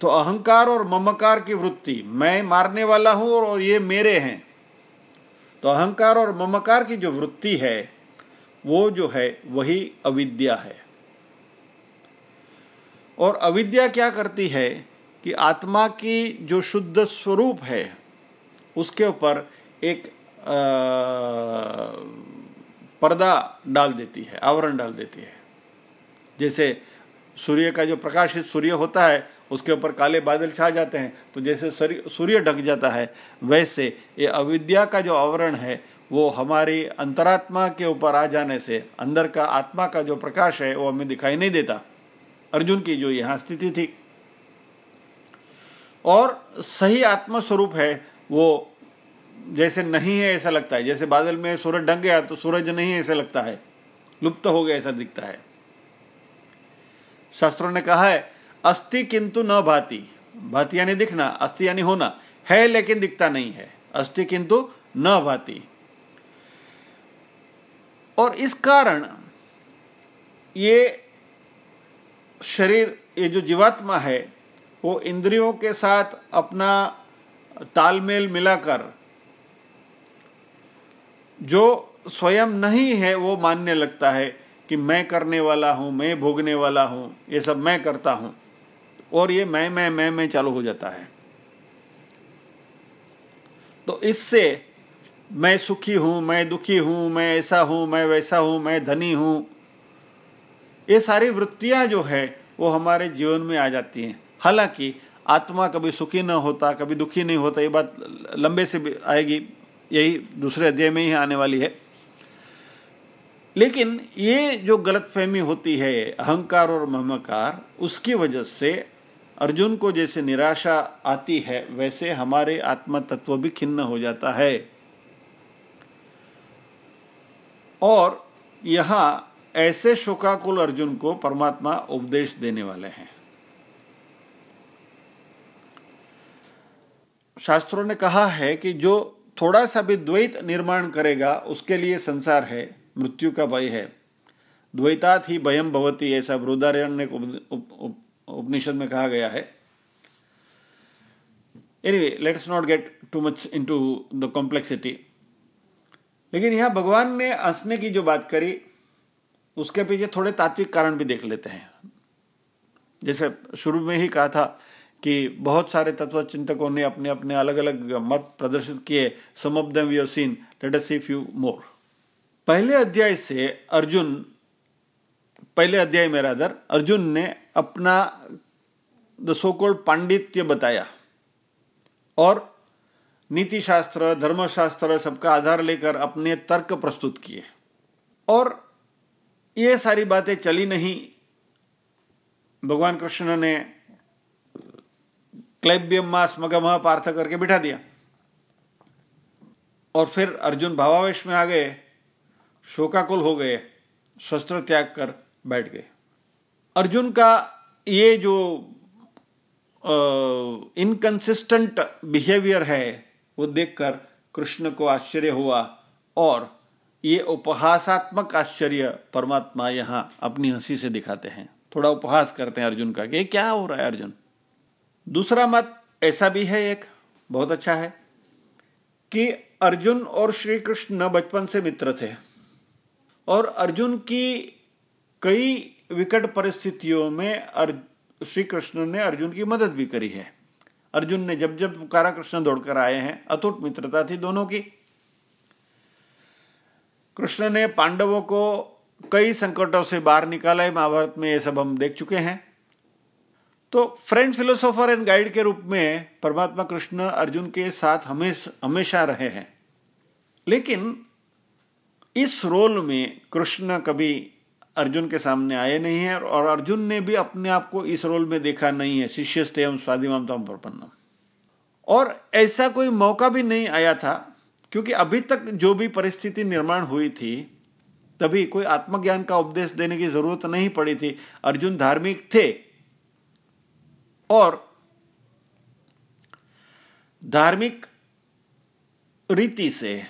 तो अहंकार और ममकार की वृत्ति, मैं मारने वाला हूँ और ये मेरे हैं। तो अहंकार और ममकार की जो वृत्ति है, वो जो है, वही अविद्या है। और अविद्या क्या करती है कि आत्मा की जो शुद्ध स्वरूप है, उसके ऊपर एक पर्दा डाल देती है, आवरण डाल देती है। जैसे सूर्य का जो प्रकाशित सूर्य होता है, उसके ऊपर काले बादल छा जाते हैं। तो जैसे सूर्य ढक जाता है, वैसे ये अविद्या का जो आवरण है, वो हमारी अंतरात्मा के ऊपर आ जाने से, अंदर का आत्मा का जो प्रकाश है, वो हमें दिखाई नहीं देता। अर्जुन की जो यहाँ स्थिति थी। और सही आत्मा स्वरूप है, वो जैसे नहीं है ऐसा लगता है। जैसे बादल में सूरज ढक गया तो सूरज नहीं है ऐसा लगता है। लुप्त हो गया ऐसा दिखता है। शास्त्रों ने कहा है अस्थि किंतु न भाती। भाती यानी दिखना अस्थि यानी होना। है लेकिन दिखता नहीं है। अस्थि किंतु न भाती। और इस कारण ये शरीर, ये जो जीवात्मा है, वो इंद्रियों के साथ अपना तालमेल मिलाकर जो स्वयं नहीं है, वो मानने लगता है। कि मैं करने वाला हूँ, मैं भोगने वाला हूँ, ये सब मैं करता हूँ। और ये मैं मैं मैं मैं चालू हो जाता है। तो इससे मैं सुखी हूँ, मैं दुखी हूँ, मैं ऐसा हूँ, मैं वैसा हूँ, मैं धनी हूँ। ये सारी वृत्तियाँ जो है, वो हमारे जीवन में आ जाती हैं। हालाँकि आत्मा कभी सुखी न होता, कभी दुखी नहीं होता, ये बात लंबे से आएगी, यही दूसरे अध्याय में ही आने वाली है। लेकिन ये जो गलत फहमी होती है, अहंकार और ममकार, उसकी वजह से अर्जुन को जैसे निराशा आती है, वैसे हमारे आत्म तत्व भी खिन्न हो जाता है। और यहाँ ऐसे शोकाकुल अर्जुन को परमात्मा उपदेश देने वाले हैं। शास्त्रों ने कहा है कि जो थोड़ा सा भी द्वैत निर्माण करेगा, उसके लिए संसार है। मृत्यु का भय है। द्वैतात ही भयम भवती, ऐसा बृदारण्य उपनिषद में कहा गया है। Anyway let's not get too much into the complexity लेकिन यहाँ भगवान ने हंसने की जो बात करी, उसके पीछे थोड़े तात्विक कारण भी देख लेते हैं। जैसे शुरू में ही कहा था कि बहुत सारे तत्व चिंतकों ने अपने अपने अलग अलग मत प्रदर्शित किए some of them seen let us see few more पहले अध्याय से अर्जुन, पहले अध्याय में रादर अर्जुन ने अपना द सोकोल्ड पांडित्य बताया। और नीति शास्त्र धर्मशास्त्र सबका आधार लेकर अपने तर्क प्रस्तुत किए। और ये सारी बातें चली नहीं। भगवान कृष्ण ने क्लैब्यम मास मगम पार्थ करके बिठा दिया। और फिर अर्जुन भावावेश में आ गए। शोकाकुल हो गए, शस्त्र त्याग कर बैठ गए। अर्जुन का ये जो इनकंसिस्टेंट बिहेवियर है, वो देखकर कृष्ण को आश्चर्य हुआ और ये उपहासात्मक आश्चर्य परमात्मा यहाँ अपनी हँसी से दिखाते हैं। थोड़ा उपहास करते हैं अर्जुन का कि क्या हो रहा है अर्जुन? दूसरा मत ऐसा भी है एक, बहुत अच्छा है कि अर्जुन और श्री कृष्ण बचपन से मित्र थे। और अर्जुन की कई विकट परिस्थितियों में श्री कृष्ण ने अर्जुन की मदद भी करी है। अर्जुन ने जब जब पुकारा कृष्ण दौड़कर आए हैं, अतुट मित्रता थी दोनों की। कृष्ण ने पांडवों को कई संकटों से बाहर निकाला है महाभारत में ये सब हम देख चुके हैं। तो फ्रेंड फिलोसोफर एंड गाइड के रूप में परमात्मा कृष्ण अर्जुन के साथ हमेशा हमेशा रहे हैं। लेकिन इस रोल में कृष्ण कभी अर्जुन के सामने आए नहीं है और अर्जुन ने भी अपने आप को इस रोल में देखा नहीं है शिष्य एवं तम प्रपन्नम। और ऐसा कोई मौका भी नहीं आया था, क्योंकि अभी तक जो भी परिस्थिति निर्माण हुई थी, तभी कोई आत्मज्ञान का उपदेश देने की ज़रूरत नहीं पड़ी थी। अर्जुन धार्मिक थे और धार्मिक रीति से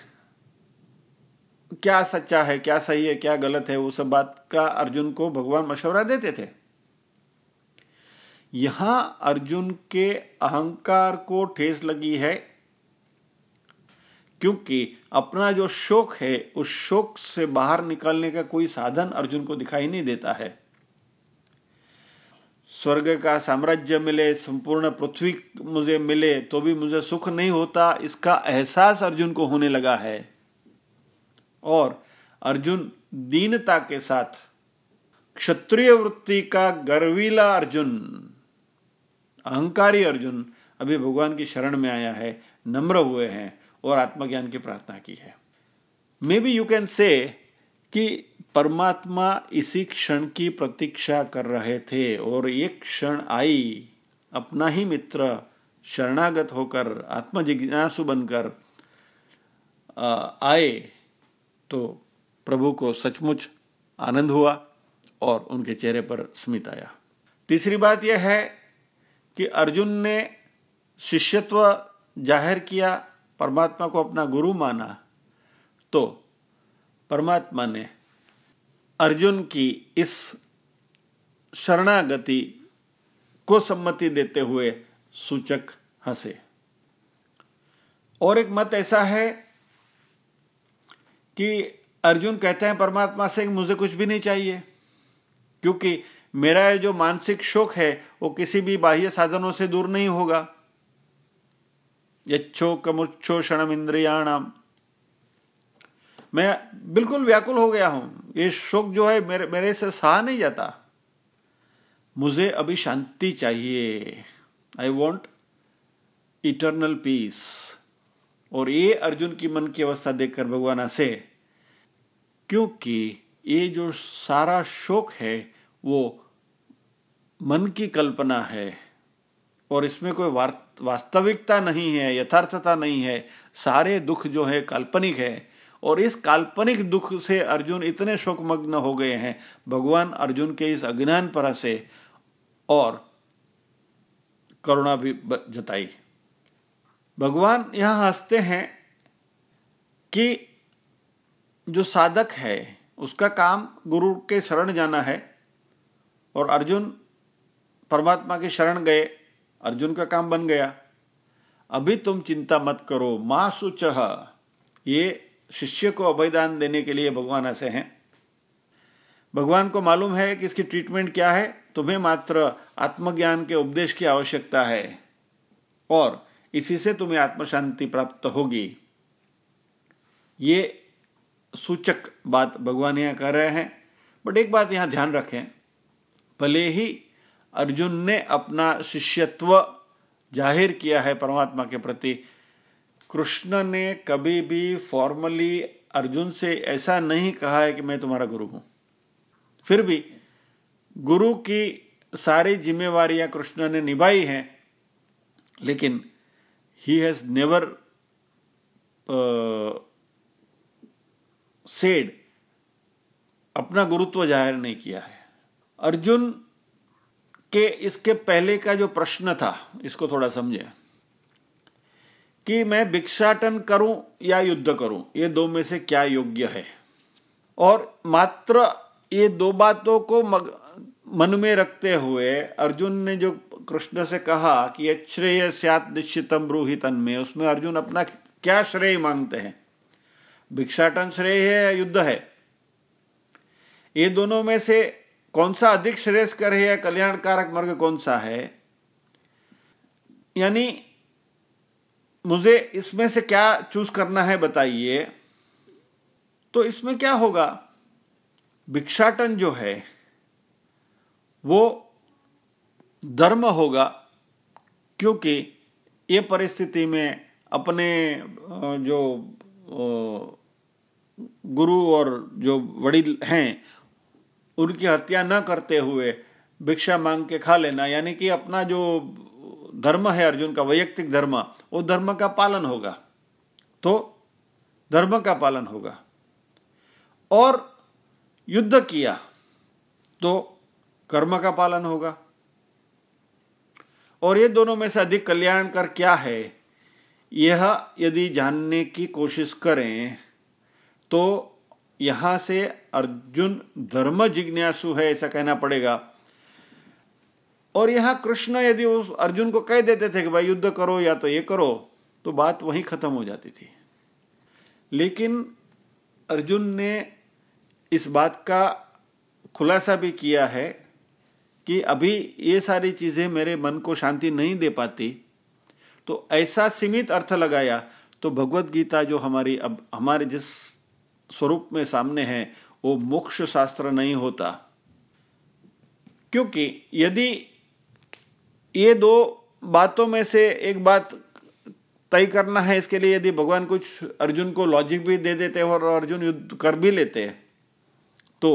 क्या सच्चा है, क्या सही है, क्या गलत है, वो सब बात का अर्जुन को भगवान मशवरा देते थे। यहाँ अर्जुन के अहंकार को ठेस लगी है, क्योंकि अपना जो शोक है, उस शोक से बाहर निकलने का कोई साधन अर्जुन को दिखाई नहीं देता है। स्वर्ग का साम्राज्य मिले, संपूर्ण पृथ्वी मुझे मिले तो भी मुझे सुख नहीं होता, इसका एहसास अर्जुन को होने लगा है। और अर्जुन दीनता के साथ क्षत्रिय वृत्ति का गर्वीला अर्जुन, अहंकारी अर्जुन अभी भगवान की शरण में आया है, नम्र हुए हैं और आत्मज्ञान की प्रार्थना की है। May be you can say कि परमात्मा इसी क्षण की प्रतीक्षा कर रहे थे और एक क्षण आई, अपना ही मित्र शरणागत होकर, आत्मजिज्ञासु बनकर आए। तो प्रभु को सचमुच आनंद हुआ और उनके चेहरे पर स्मित आया। तीसरी बात यह है कि अर्जुन ने शिष्यत्व ज़ाहिर किया, परमात्मा को अपना गुरु माना तो परमात्मा ने अर्जुन की इस शरणागति को सम्मति देते हुए सूचक हंसे। और एक मत ऐसा है कि अर्जुन कहते हैं, परमात्मा से मुझे कुछ भी नहीं चाहिए। क्योंकि मेरा जो मानसिक शोक है, वो किसी भी बाह्य साधनों से दूर नहीं होगा। यच्छोकमुच्छोषणम इंद्रियाणाम मैं बिल्कुल व्याकुल हो गया हूँ। ये शोक जो है, मेरे मेरे से सहा नहीं जाता। मुझे अभी शांति चाहिए। आई वॉन्ट इटर्नल पीस और ये अर्जुन की मन की अवस्था देखकर भगवान से क्योंकि ये जो सारा शोक है, वो मन की कल्पना है और इसमें कोई वास्तविकता नहीं है, यथार्थता नहीं है। सारे दुख जो है काल्पनिक है और इस काल्पनिक दुख से अर्जुन इतने शोकमग्न हो गए हैं। भगवान अर्जुन के इस अज्ञान पर से और करुणा भी जताई। भगवान यह हँसते हैं कि जो साधक है, उसका काम गुरु के शरण जाना है और अर्जुन परमात्मा के शरण गए, अर्जुन का काम बन गया। अभी तुम चिंता मत करो, माँ सुच। ये शिष्य को अभयदान देने के लिए भगवान ऐसे हैं। भगवान को मालूम है कि इसकी ट्रीटमेंट क्या है, तुम्हें मात्र आत्मज्ञान के उपदेश की आवश्यकता है। और इसी से तुम्हें आत्मशांति प्राप्त होगी। ये सूचक बात भगवान यहाँ कह रहे हैं, बट एक बात यहाँ ध्यान रखें। भले ही अर्जुन ने अपना शिष्यत्व ज़ाहिर किया है परमात्मा के प्रति, कृष्ण ने कभी भी फॉर्मली अर्जुन से ऐसा नहीं कहा है कि मैं तुम्हारा गुरु हूँ। फिर भी गुरु की सारी जिम्मेवारियाँ कृष्ण ने निभाई हैं, लेकिन ही हैज़ नेवर सेड अपना गुरुत्व ज़ाहिर नहीं किया है. अर्जुन के इसके पहले का जो प्रश्न था इसको थोड़ा समझे। कि मैं भिक्षाटन करूँ या युद्ध करूँ ये दो में से क्या योग्य है? और मात्र ये दो बातों को मग, मन में रखते हुए अर्जुन ने जो कृष्ण से कहा कि श्रेय स्यात निश्चितम ब्रूहितन में उसमें अर्जुन अपना क्या श्रेय मांगते हैं? भिक्षाटन श्रेय है या युद्ध है? ये दोनों में से कौन सा अधिक श्रेयस्कर है या कल्याणकारक मार्ग कौन सा है? यानी मुझे इसमें से क्या चूज़ करना है बताइए। तो इसमें क्या होगा? भिक्षाटन जो है वो धर्म होगा, क्योंकि ये परिस्थिति में अपने जो गुरु और जो वड़ील हैं, उनकी हत्या न करते हुए भिक्षा मांग के खा लेना, यानी कि अपना जो धर्म है अर्जुन का, वैयक्तिक धर्म, वो धर्म का पालन होगा। तो धर्म का पालन होगा। और युद्ध किया तो कर्म का पालन होगा। और ये दोनों में से अधिक कल्याणकर क्या है? यह यदि जानने की कोशिश करें तो यहाँ से अर्जुन धर्म जिज्ञासु है, ऐसा कहना पड़ेगा। और यहाँ कृष्ण यदि उस अर्जुन को कह देते थे कि भाई युद्ध करो या तो ये करो तो बात वहीं खत्म हो जाती थी। लेकिन अर्जुन ने इस बात का खुलासा भी किया है कि अभी ये सारी चीज़ें मेरे मन को शांति नहीं दे पाती तो ऐसा सीमित अर्थ लगाया तो भगवत गीता जो हमारी अब, हमारे जिस स्वरूप में सामने है, वो मोक्ष शास्त्र नहीं होता। क्योंकि यदि ये दो बातों में से एक बात तय करना है, इसके लिए यदि भगवान कुछ अर्जुन को लॉजिक भी दे देते और अर्जुन युद्ध कर भी लेते तो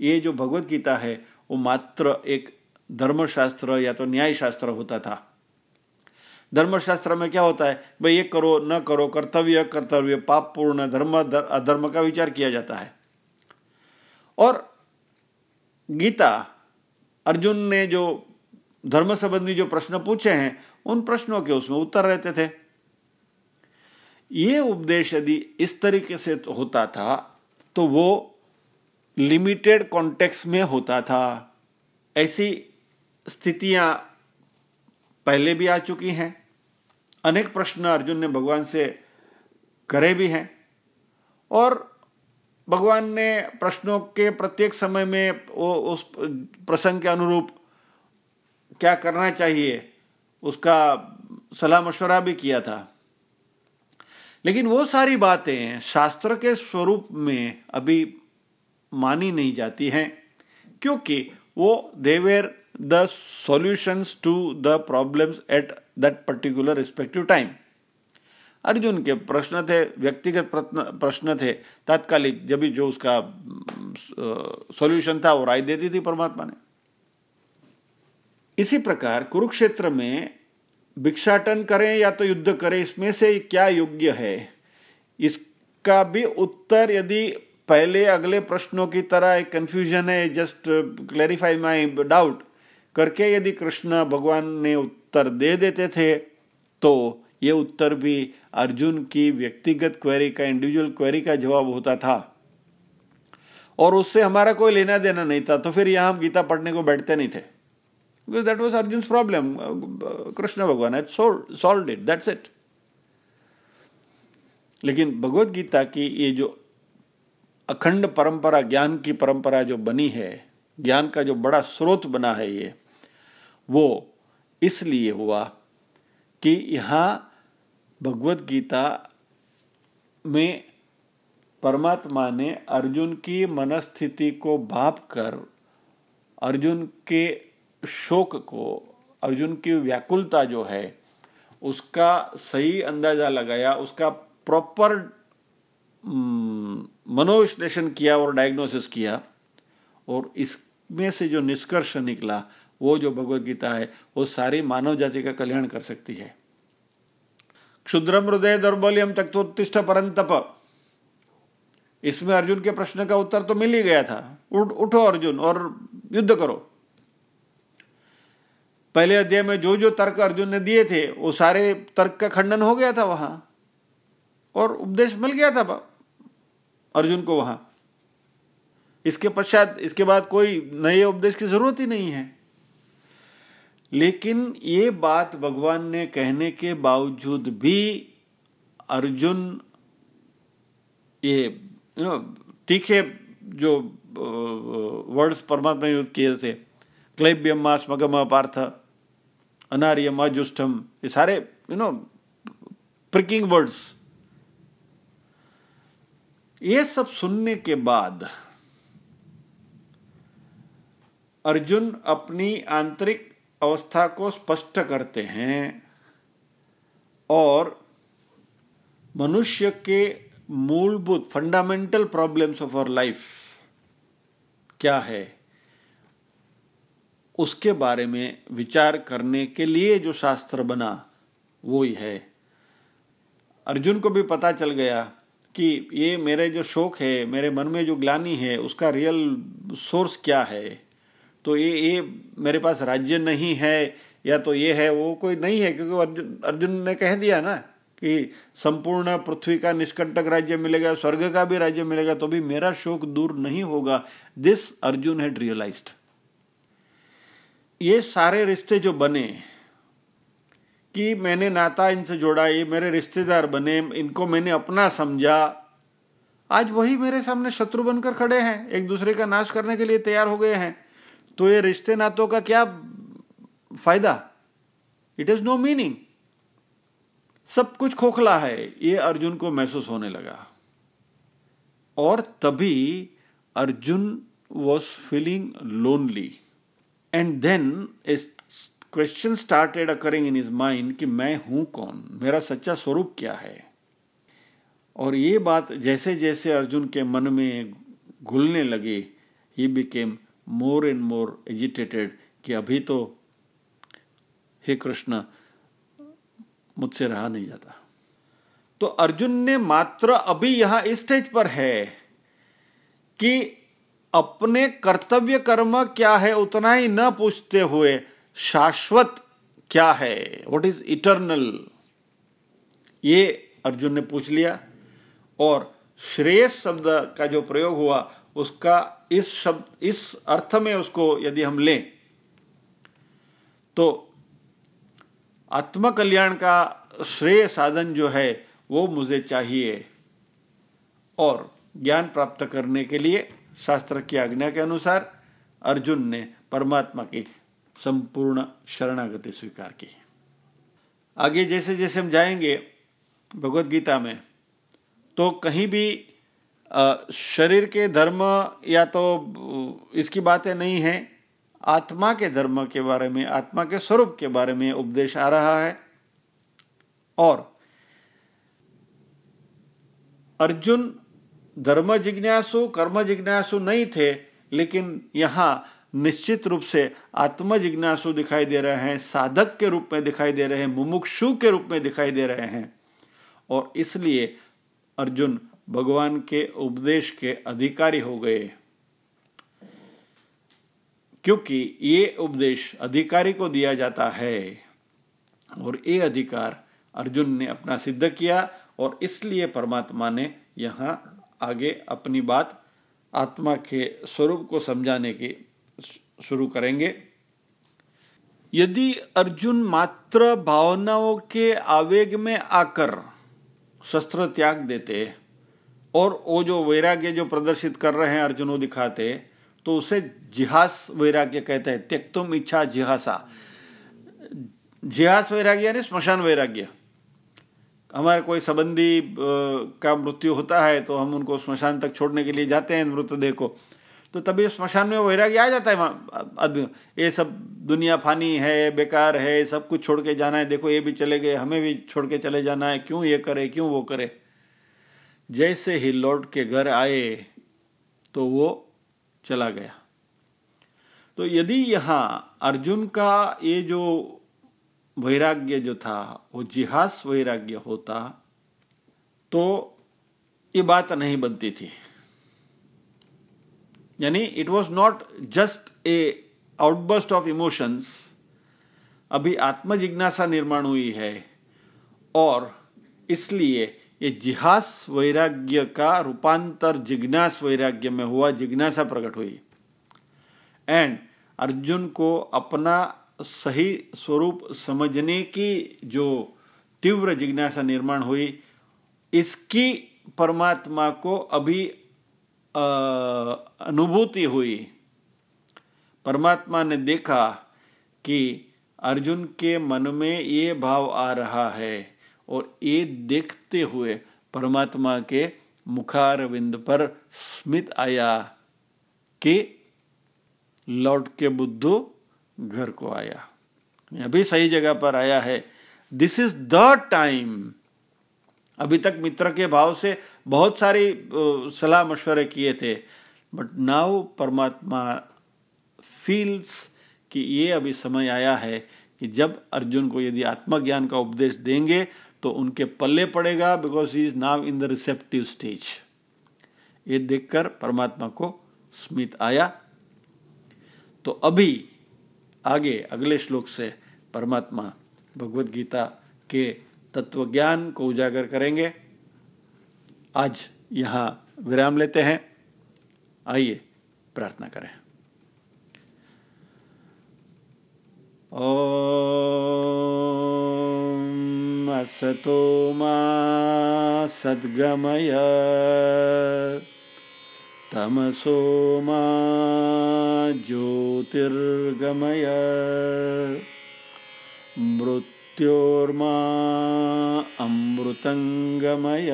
ये जो भगवत गीता है वो मात्र एक धर्मशास्त्र या तो न्याय शास्त्र होता था। धर्मशास्त्र में क्या होता है? भाई ये करो, न करो, कर्तव्य कर्तव्य, पाप पूर्ण, धर्म अधर्म का विचार किया जाता है। और गीता, अर्जुन ने जो धर्म संबंधी जो प्रश्न पूछे हैं, उन प्रश्नों के उसमें उत्तर रहते थे। ये उपदेश यदि इस तरीके से होता था तो वो लिमिटेड कॉन्टेक्स्ट में होता था। ऐसी स्थितियाँ पहले भी आ चुकी हैं। अनेक प्रश्न अर्जुन ने भगवान से करे भी हैं। और भगवान ने प्रश्नों के प्रत्येक समय में वो उस प्रसंग के अनुरूप क्या करना चाहिए, उसका सलाह मशवरा भी किया था। लेकिन वो सारी बातें शास्त्र के स्वरूप में अभी मानी नहीं जाती हैं, क्योंकि वो they were the solutions to the problems at that particular respective time Arjun के प्रश्न थे, व्यक्तिगत प्रश्न थे, तात्कालिक जब भी जो उसका सॉल्यूशन था, वो राय दे दी थी परमात्मा ने। इसी प्रकार कुरुक्षेत्र में भिक्षाटन करें या तो युद्ध करें, इसमें से क्या योग्य है? इसका भी उत्तर यदि पहले अगले प्रश्नों की तरह एक कंफ्यूजन है जस्ट क्लैरिफाई माय डाउट करके यदि कृष्ण भगवान ने उत्तर दे देते थे तो ये उत्तर भी अर्जुन की व्यक्तिगत क्वेरी का इंडिविजुअल क्वेरी का जवाब होता था। और उससे हमारा कोई लेना देना नहीं था तो फिर यहाँ हम गीता पढ़ने को बैठते नहीं थे। Because that was Arjun problem Krishna Bhagwan at solve it that's it लेकिन भगवत गीता की ये जो अखंड परंपरा, ज्ञान की परंपरा जो बनी है, ज्ञान का जो बड़ा स्रोत बना है ये, वो इसलिए हुआ कि यहाँ भगवत गीता में परमात्मा ने अर्जुन की मनस्थिति को भाप कर, अर्जुन के शोक को, अर्जुन की व्याकुलता जो है, उसका सही अंदाज़ा लगाया, उसका प्रॉपर मनोविश्लेषण किया और डायग्नोसिस किया और इसमें से जो निष्कर्ष निकला, वो जो भगवत गीता है, वो सारी मानव जाति का कल्याण कर सकती है। क्षुद्रम हृदय दौर्बल्यम तक्तोत्तिष्ठ परंतप। इसमें अर्जुन के प्रश्न का उत्तर तो मिल ही गया था। उठ, उठो अर्जुन और युद्ध करो। पहले अध्याय में जो जो तर्क अर्जुन ने दिए थे, वो सारे तर्क का खंडन हो गया था वहाँ। और उपदेश मिल गया था। अर्जुन को वहाँ। इसके पश्चात, इसके बाद कोई नए उपदेश की ज़रूरत ही नहीं है। लेकिन ये बात भगवान ने कहने के बावजूद भी अर्जुन ये यू नो तीखे जो वर्ड्स परमात्मा यूज़ किए थे। क्लैब्यम स्मगम पार्थ अनार्यम अजुष्टम ये सारे यू नो प्रिकिंग वर्ड्स ये सब सुनने के बाद अर्जुन अपनी आंतरिक अवस्था को स्पष्ट करते हैं और मनुष्य के मूलभूत fundamental problems of our life क्या है, उसके बारे में विचार करने के लिए जो शास्त्र बना, वो ही है। अर्जुन को भी पता चल गया कि ये मेरे जो शौक है, मेरे मन में जो ग्लानी है, उसका रियल सोर्स क्या है? तो ये ये मेरे पास राज्य नहीं है, या तो ये है, वो कोई नहीं है, क्योंकि अर्जुन अर्जुन ने कह दिया ना कि संपूर्ण पृथ्वी का निष्कंटक राज्य मिलेगा, स्वर्ग का भी राज्य मिलेगा तो भी मेरा शोक दूर नहीं होगा। दिस अर्जुन हैड रियलाइज्ड ये सारे रिश्ते जो बने कि मैंने नाता इनसे जोड़ा ये मेरे रिश्तेदार बने, इनको मैंने अपना समझा। आज वही मेरे सामने शत्रु बनकर खड़े हैं, एक दूसरे का नाश करने के लिए तैयार हो गए हैं। तो ये रिश्ते नातों का क्या फ़ायदा? इट इज़ नो मीनिंग सब कुछ खोखला है, ये अर्जुन को महसूस होने लगा। और तभी Arjun was feeling lonely and then question started occurring in his mind कि मैं हूँ कौन? मेरा सच्चा स्वरूप क्या है? और ये बात जैसे जैसे अर्जुन के मन में घुलने लगे he became more and more agitated कि अभी तो हे कृष्ण, मुझसे रहा नहीं जाता। तो अर्जुन ने मात्र अभी यहाँ इस स्टेज पर है कि अपने कर्तव्य कर्म क्या है उतना ही न पूछते हुए शाश्वत क्या है? वट इज़ इटर्नल ये अर्जुन ने पूछ लिया और श्रेयस शब्द का जो प्रयोग हुआ, उसका इस शब्द, इस अर्थ में उसको यदि हम लें तो आत्मकल्याण का श्रेय साधन जो है, वो मुझे चाहिए और ज्ञान प्राप्त करने के लिए शास्त्र की आज्ञा के अनुसार अर्जुन ने परमात्मा की संपूर्ण शरणागति स्वीकार की। आगे जैसे जैसे हम जाएँगे भगवत गीता में तो कहीं भी शरीर के धर्म या तो इसकी बातें नहीं है, आत्मा के धर्म के बारे में, आत्मा के स्वरूप के बारे में उपदेश आ रहा है। और अर्जुन धर्म जिज्ञासु, कर्म जिज्ञासु नहीं थे, लेकिन यहाँ निश्चित रूप से आत्म जिज्ञासु दिखाई दे रहे हैं, साधक के रूप में दिखाई दे रहे हैं, मुमुक्षु के रूप में दिखाई दे रहे हैं। और इसलिए अर्जुन भगवान के उपदेश के अधिकारी हो गए। क्योंकि ये उपदेश अधिकारी को दिया जाता है और ये अधिकार अर्जुन ने अपना सिद्ध किया और इसलिए परमात्मा ने यहाँ आगे अपनी बात आत्मा के स्वरूप को समझाने की शुरू करेंगे। यदि अर्जुन मात्र भावनाओं के आवेग में आकर शस्त्र त्याग देते और वो जो वैराग्य जो प्रदर्शित कर रहे हैं अर्जुन दिखाते तो उसे जिहास वैराग्य कहते हैं, त्यक्तुम इच्छा जिहासा। जिहास वैराग्य यानी स्मशान वैराग्य। हमारे कोई संबंधी का मृत्यु होता है तो हम उनको स्मशान तक छोड़ने के लिए जाते हैं मृतदेह को। तो तभी स्मशान में वैराग्य आ जाता है आदमी। ये सब दुनिया फानी है, बेकार है, सब कुछ छोड़ के जाना है। देखो, ये भी चले गए, हमें भी छोड़ के चले जाना है। क्यों ये करे, क्यों वो करे? जैसे ही लौट के घर आए तो वो चला गया। तो यदि यहाँ अर्जुन का ये जो वैराग्य जो था, वो जिहास वैराग्य होता तो ये बात नहीं बनती थी। यानी it was not just a outburst of emotions अभी आत्म जिज्ञासा निर्माण हुई है, और इसलिए ये जिहास वैराग्य का रूपांतर जिज्ञास वैराग्य में हुआ, जिज्ञासा प्रकट हुई। एंड अर्जुन को अपना सही स्वरूप समझने की जो तीव्र जिज्ञासा निर्माण हुई, इसकी परमात्मा को अभी अनुभूति हुई। परमात्मा ने देखा कि अर्जुन के मन में ये भाव आ रहा है और ये देखते हुए परमात्मा के मुखारविंद पर स्मित आया कि लौट के बुद्धू घर को आया। अभी सही जगह पर आया है। दिस इज़ द टाइम अभी तक मित्र के भाव से बहुत सारी सलाह मशवरे किए थे। बट नाउ परमात्मा फील्स कि ये अभी समय आया है कि जब अर्जुन को यदि आत्मज्ञान का उपदेश देंगे तो उनके पल्ले पड़ेगा because he is now in the receptive stage ये देखकर परमात्मा को स्मित आया। तो अभी आगे, अगले श्लोक से परमात्मा भगवत गीता के तत्वज्ञान को उजागर करेंगे। आज यहाँ विराम लेते हैं। आइए प्रार्थना करें। ॐ असतो मा सद्गमय तमसो मा ज्योतिर्गमय मृत्योर्मा अमृतङ्गमय।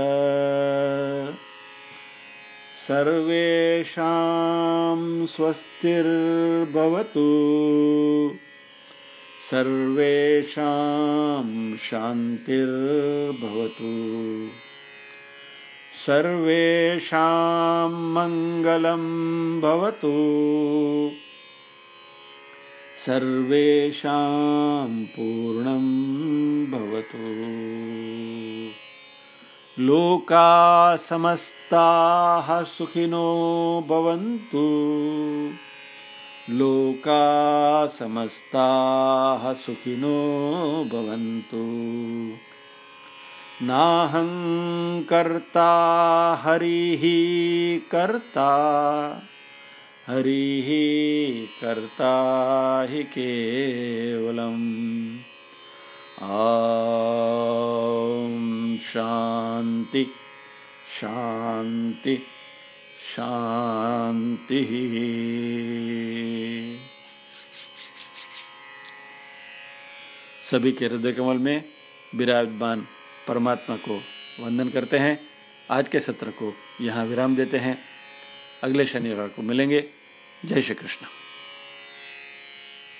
सर्वेषां स्वस्तिर्भवतु। सर्वेषां शान्तिर्भवतु। सर्वेषां मङ्गलं भवतु सर्वेषां पूर्णं भवतु। लोका समस्ताः सुखिनो भवन्तु। लोका समस्ताः सुखिनो भवन्तु। नाहं कर्ता हरिः कर्ता हरिः कर्ता हि केवलम्। ॐ शान्ति शान्ति शांति सभी के हृदय कमल में विराजमान परमात्मा को वंदन करते हैं। आज के सत्र को यहाँ विराम देते हैं। अगले शनिवार को मिलेंगे। जय श्री कृष्ण।